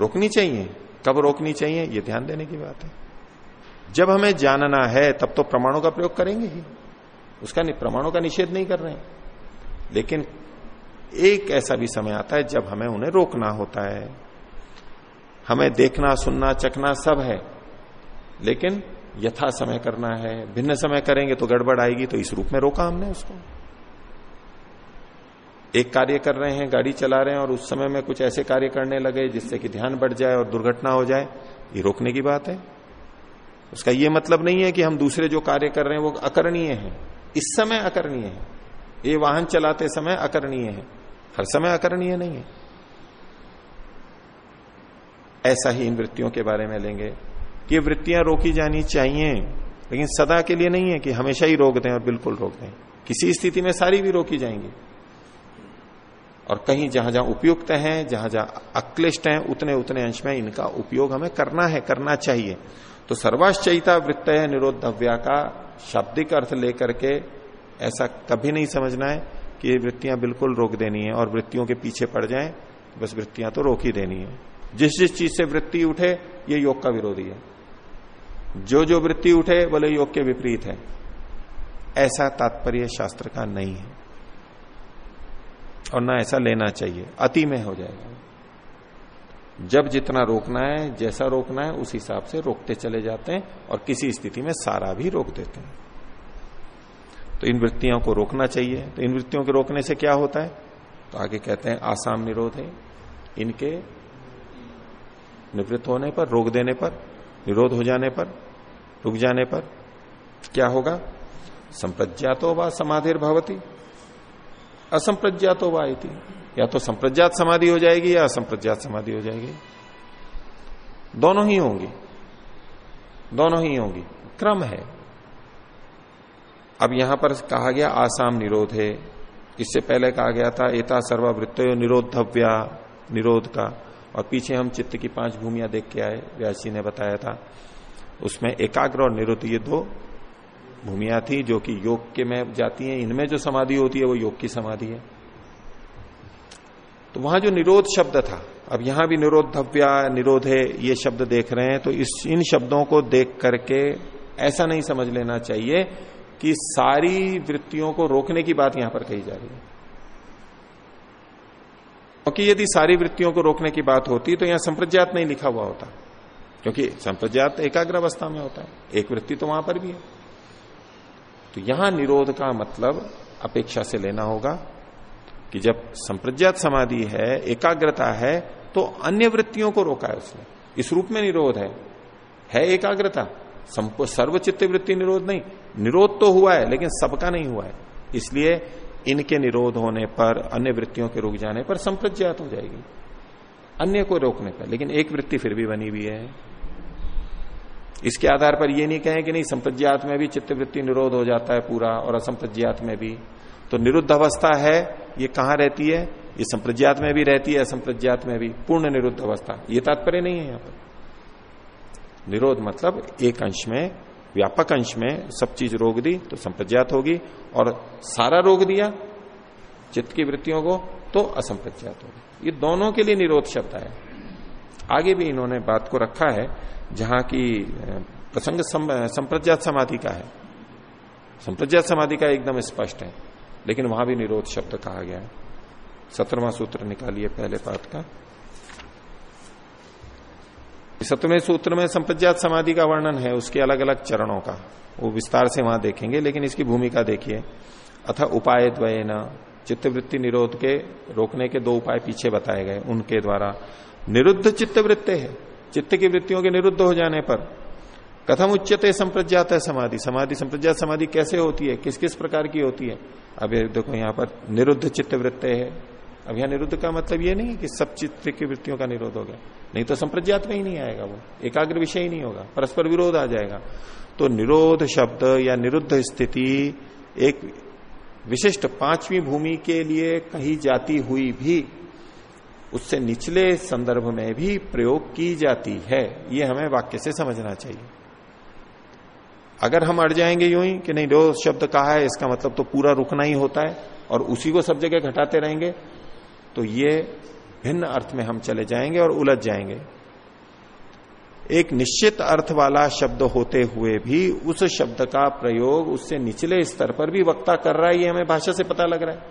रोकनी चाहिए। कब रोकनी चाहिए, ये ध्यान देने की बात है। जब हमें जानना है, तब तो प्रमाणों का प्रयोग करेंगे ही। उसका प्रमाणों का निषेध नहीं कर रहे हैं। लेकिन एक ऐसा भी समय आता है जब हमें उन्हें रोकना होता है। हमें देखना, सुनना, चखना सब है, लेकिन यथा समय करना है। भिन्न समय करेंगे तो गड़बड़ आएगी तो इस रूप में रोका हमने उसको। एक कार्य कर रहे हैं, गाड़ी चला रहे हैं और उस समय में कुछ ऐसे कार्य करने लगे जिससे कि ध्यान बढ़ जाए और दुर्घटना हो जाए, ये रोकने की बात है। उसका ये मतलब नहीं है कि हम दूसरे जो कार्य कर रहे हैं वो अकरणीय है। इस समय अकरणीय है। ये वाहन चलाते समय अकरणीय है। हर समय अकरणीय नहीं है। ऐसा ही इन वृत्तियों के बारे में लेंगे कि वृत्तियाँ रोकी जानी चाहिए, लेकिन सदा के लिए नहीं है कि हमेशा ही रोक दें और बिल्कुल रोक दें। किसी स्थिति में सारी भी रोकी जाएँगी। और कहीं जहाँ जहाँ उपयुक्त हैं, जहाँ जहाँ अक्लिष्ट हैं, उतने उतने अंश में इनका उपयोग हमें करना है, करना चाहिए। तो सर्वाश्चयिता वृत्त निरोधव्या का शाब्दिक अर्थ लेकर के ऐसा कभी नहीं समझना है। कि ये वृत्तियाँ बिल्कुल रोक देनी है और वृत्तियों के पीछे पड़ जाएँ, बस वृत्तियाँ तो रोक ही देनी है। जिस जिस चीज़ से वृत्ति उठे, ये योग का विरोधी है। जो जो वृत्ति उठे बोले योग के विपरीत है। ऐसा तात्पर्य शास्त्र का नहीं है। और ना ऐसा लेना चाहिए। अति में हो जाएगा। जब जितना रोकना है, जैसा रोकना है, उस हिसाब से रोकते चले जाते हैं और किसी स्थिति में सारा भी रोक देते हैं। तो इन वृत्तियों को रोकना चाहिए। तो इन वृत्तियों के रोकने से क्या होता है? तो आगे कहते हैं, आसाम निरोध। है इनके निवृत्त होने पर, रोक देने पर, निरोध हो जाने पर, रुक जाने पर क्या होगा? संप्रज्ञातो व समाधिर भवती। असंप्रज्ञातो व या तो संप्रज्ञात समाधि हो जाएगी या असंप्रज्ञात समाधि हो जाएगी। दोनों ही होंगी। दोनों ही होंगी। क्रम है। अब यहाँ पर कहा गया आसाम निरोध है। इससे पहले कहा गया था, एता सर्वावृत्त निरोधव्या, निरोध का। और पीछे हम चित्त की पाँच भूमिया देख के आए, व्यास जी ने बताया था। उसमें एकाग्र और निरुद्ध ये दो भूमिया थी जो कि योग के में जाती हैं। इनमें जो समाधि होती है वो योग की समाधि है। तो वहाँ जो निरोध शब्द था, अब यहाँ भी निरोधव्या, निरोधे ये शब्द देख रहे हैं। तो इस, इन शब्दों को देख करके ऐसा नहीं समझ लेना चाहिए कि सारी वृत्तियों को रोकने की बात यहाँ पर कही जा रही है। क्योंकि यदि सारी वृत्तियों को रोकने की बात होती तो यहाँ संप्रज्ञात नहीं लिखा हुआ होता। क्योंकि संप्रज्ञात एकाग्र अवस्था में होता है। एक वृत्ति तो वहाँ पर भी है। तो यहाँ निरोध का मतलब अपेक्षा से लेना होगा कि जब संप्रज्ञात समाधि है, एकाग्रता है तो अन्य वृत्तियों को रोका है उसने। इस रूप में निरोध है। है एकाग्रता। सर्वचित्त वृत्ति निरोध नहीं। निरोध तो हुआ है, लेकिन सबका नहीं हुआ है। इसलिए इनके निरोध होने पर, अन्य वृत्तियों के रुक जाने पर संप्रज्ञात हो जाएगी। अन्य को रोकने पर। लेकिन एक वृत्ति फिर भी बनी हुई है। इसके आधार पर यह नहीं कहें कि नहीं, संप्रज्ञात में भी चित्तवृत्ति निरोध हो जाता है पूरा, और असंप्रज्ञात में भी। तो निरुद्ध अवस्था है, ये कहाँ रहती है? ये संप्रज्ञात में भी रहती है, असंप्रज्ञात में भी। पूर्ण निरुद्ध अवस्था। ये तात्पर्य नहीं है यहाँ पर। निरोध मतलब एक अंश में, व्यापक अंश में सब चीज़ रोक दी तो संप्रज्ञात होगी और सारा रोक दिया चित्त की वृत्तियों को तो असंप्रज्ञात होगी। ये दोनों के लिए निरोध शब्द है। आगे भी इन्होंने बात को रखा है जहाँ की प्रसंग संप्रज्ञात समाधि का है। संप्रज्ञात समाधि का एकदम स्पष्ट है, लेकिन वहाँ भी निरोध शब्द कहा गया है। सत्रवा सूत्र निकालिए पहले पाठ का। सत्रहवें सूत्र में संप्रज्ञात समाधि का वर्णन है, उसके अलग अलग चरणों का। वो विस्तार से वहाँ देखेंगे, लेकिन इसकी भूमिका देखिए। अथा उपाय द्वय न चित्तवृत्ति निरोध के, रोकने के दो उपाय पीछे बताए गए, उनके द्वारा। निरुद्ध चित्तवृत्ति है। चित्त की वृत्तियों के निरुद्ध हो जाने पर। कथम उच्चते संप्रज्ञात है समाधि। समाधि, संप्रज्ञात समाधि कैसे होती है? किस किस प्रकार की होती है? अब देखो, यहाँ पर निरुद्ध चित्त वृत्ति है। अब यहाँ निरुद्ध का मतलब ये नहीं कि सब चित्त की वृत्तियों का निरोध हो गया। नहीं तो संप्रज्ञात में ही नहीं आएगा वो, एकाग्र विषय ही नहीं होगा, परस्पर विरोध आ जाएगा। तो निरोध शब्द या निरुद्ध स्थिति एक विशिष्ट पांचवी भूमि के लिए कही जाती हुई भी, उससे निचले संदर्भ में भी प्रयोग की जाती है। ये हमें वाक्य से समझना चाहिए। अगर हम अड़ जाएँगे यूँ ही कि नहीं, निरोध शब्द कहा है, इसका मतलब तो पूरा रुकना ही होता है, और उसी को सब जगह घटाते रहेंगे तो ये भिन्न अर्थ में हम चले जाएँगे और उलझ जाएँगे। एक निश्चित अर्थ वाला शब्द होते हुए भी उस शब्द का प्रयोग उससे निचले स्तर पर भी वक्ता कर रहा है, ये हमें भाषा से पता लग रहा है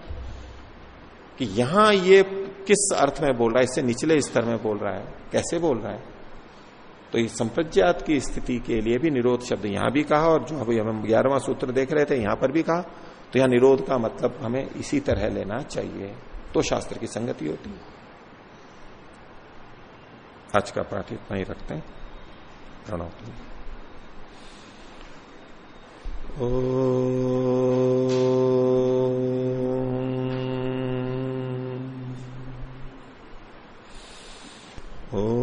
कि यहाँ ये किस अर्थ में बोल रहा है, इससे निचले स्तर में बोल रहा है। कैसे बोल रहा है? तो ये संप्रज्ञात की स्थिति के लिए भी निरोध शब्द यहाँ भी कहा और जो अभी हम ग्यारहवां सूत्र देख रहे थे, यहाँ पर भी कहा। तो यहाँ निरोध का मतलब हमें इसी तरह लेना चाहिए। तो शास्त्र की संगति होती है। आज का पाठ इतना ही रखते। हैं प्रणव। ओ, ओ,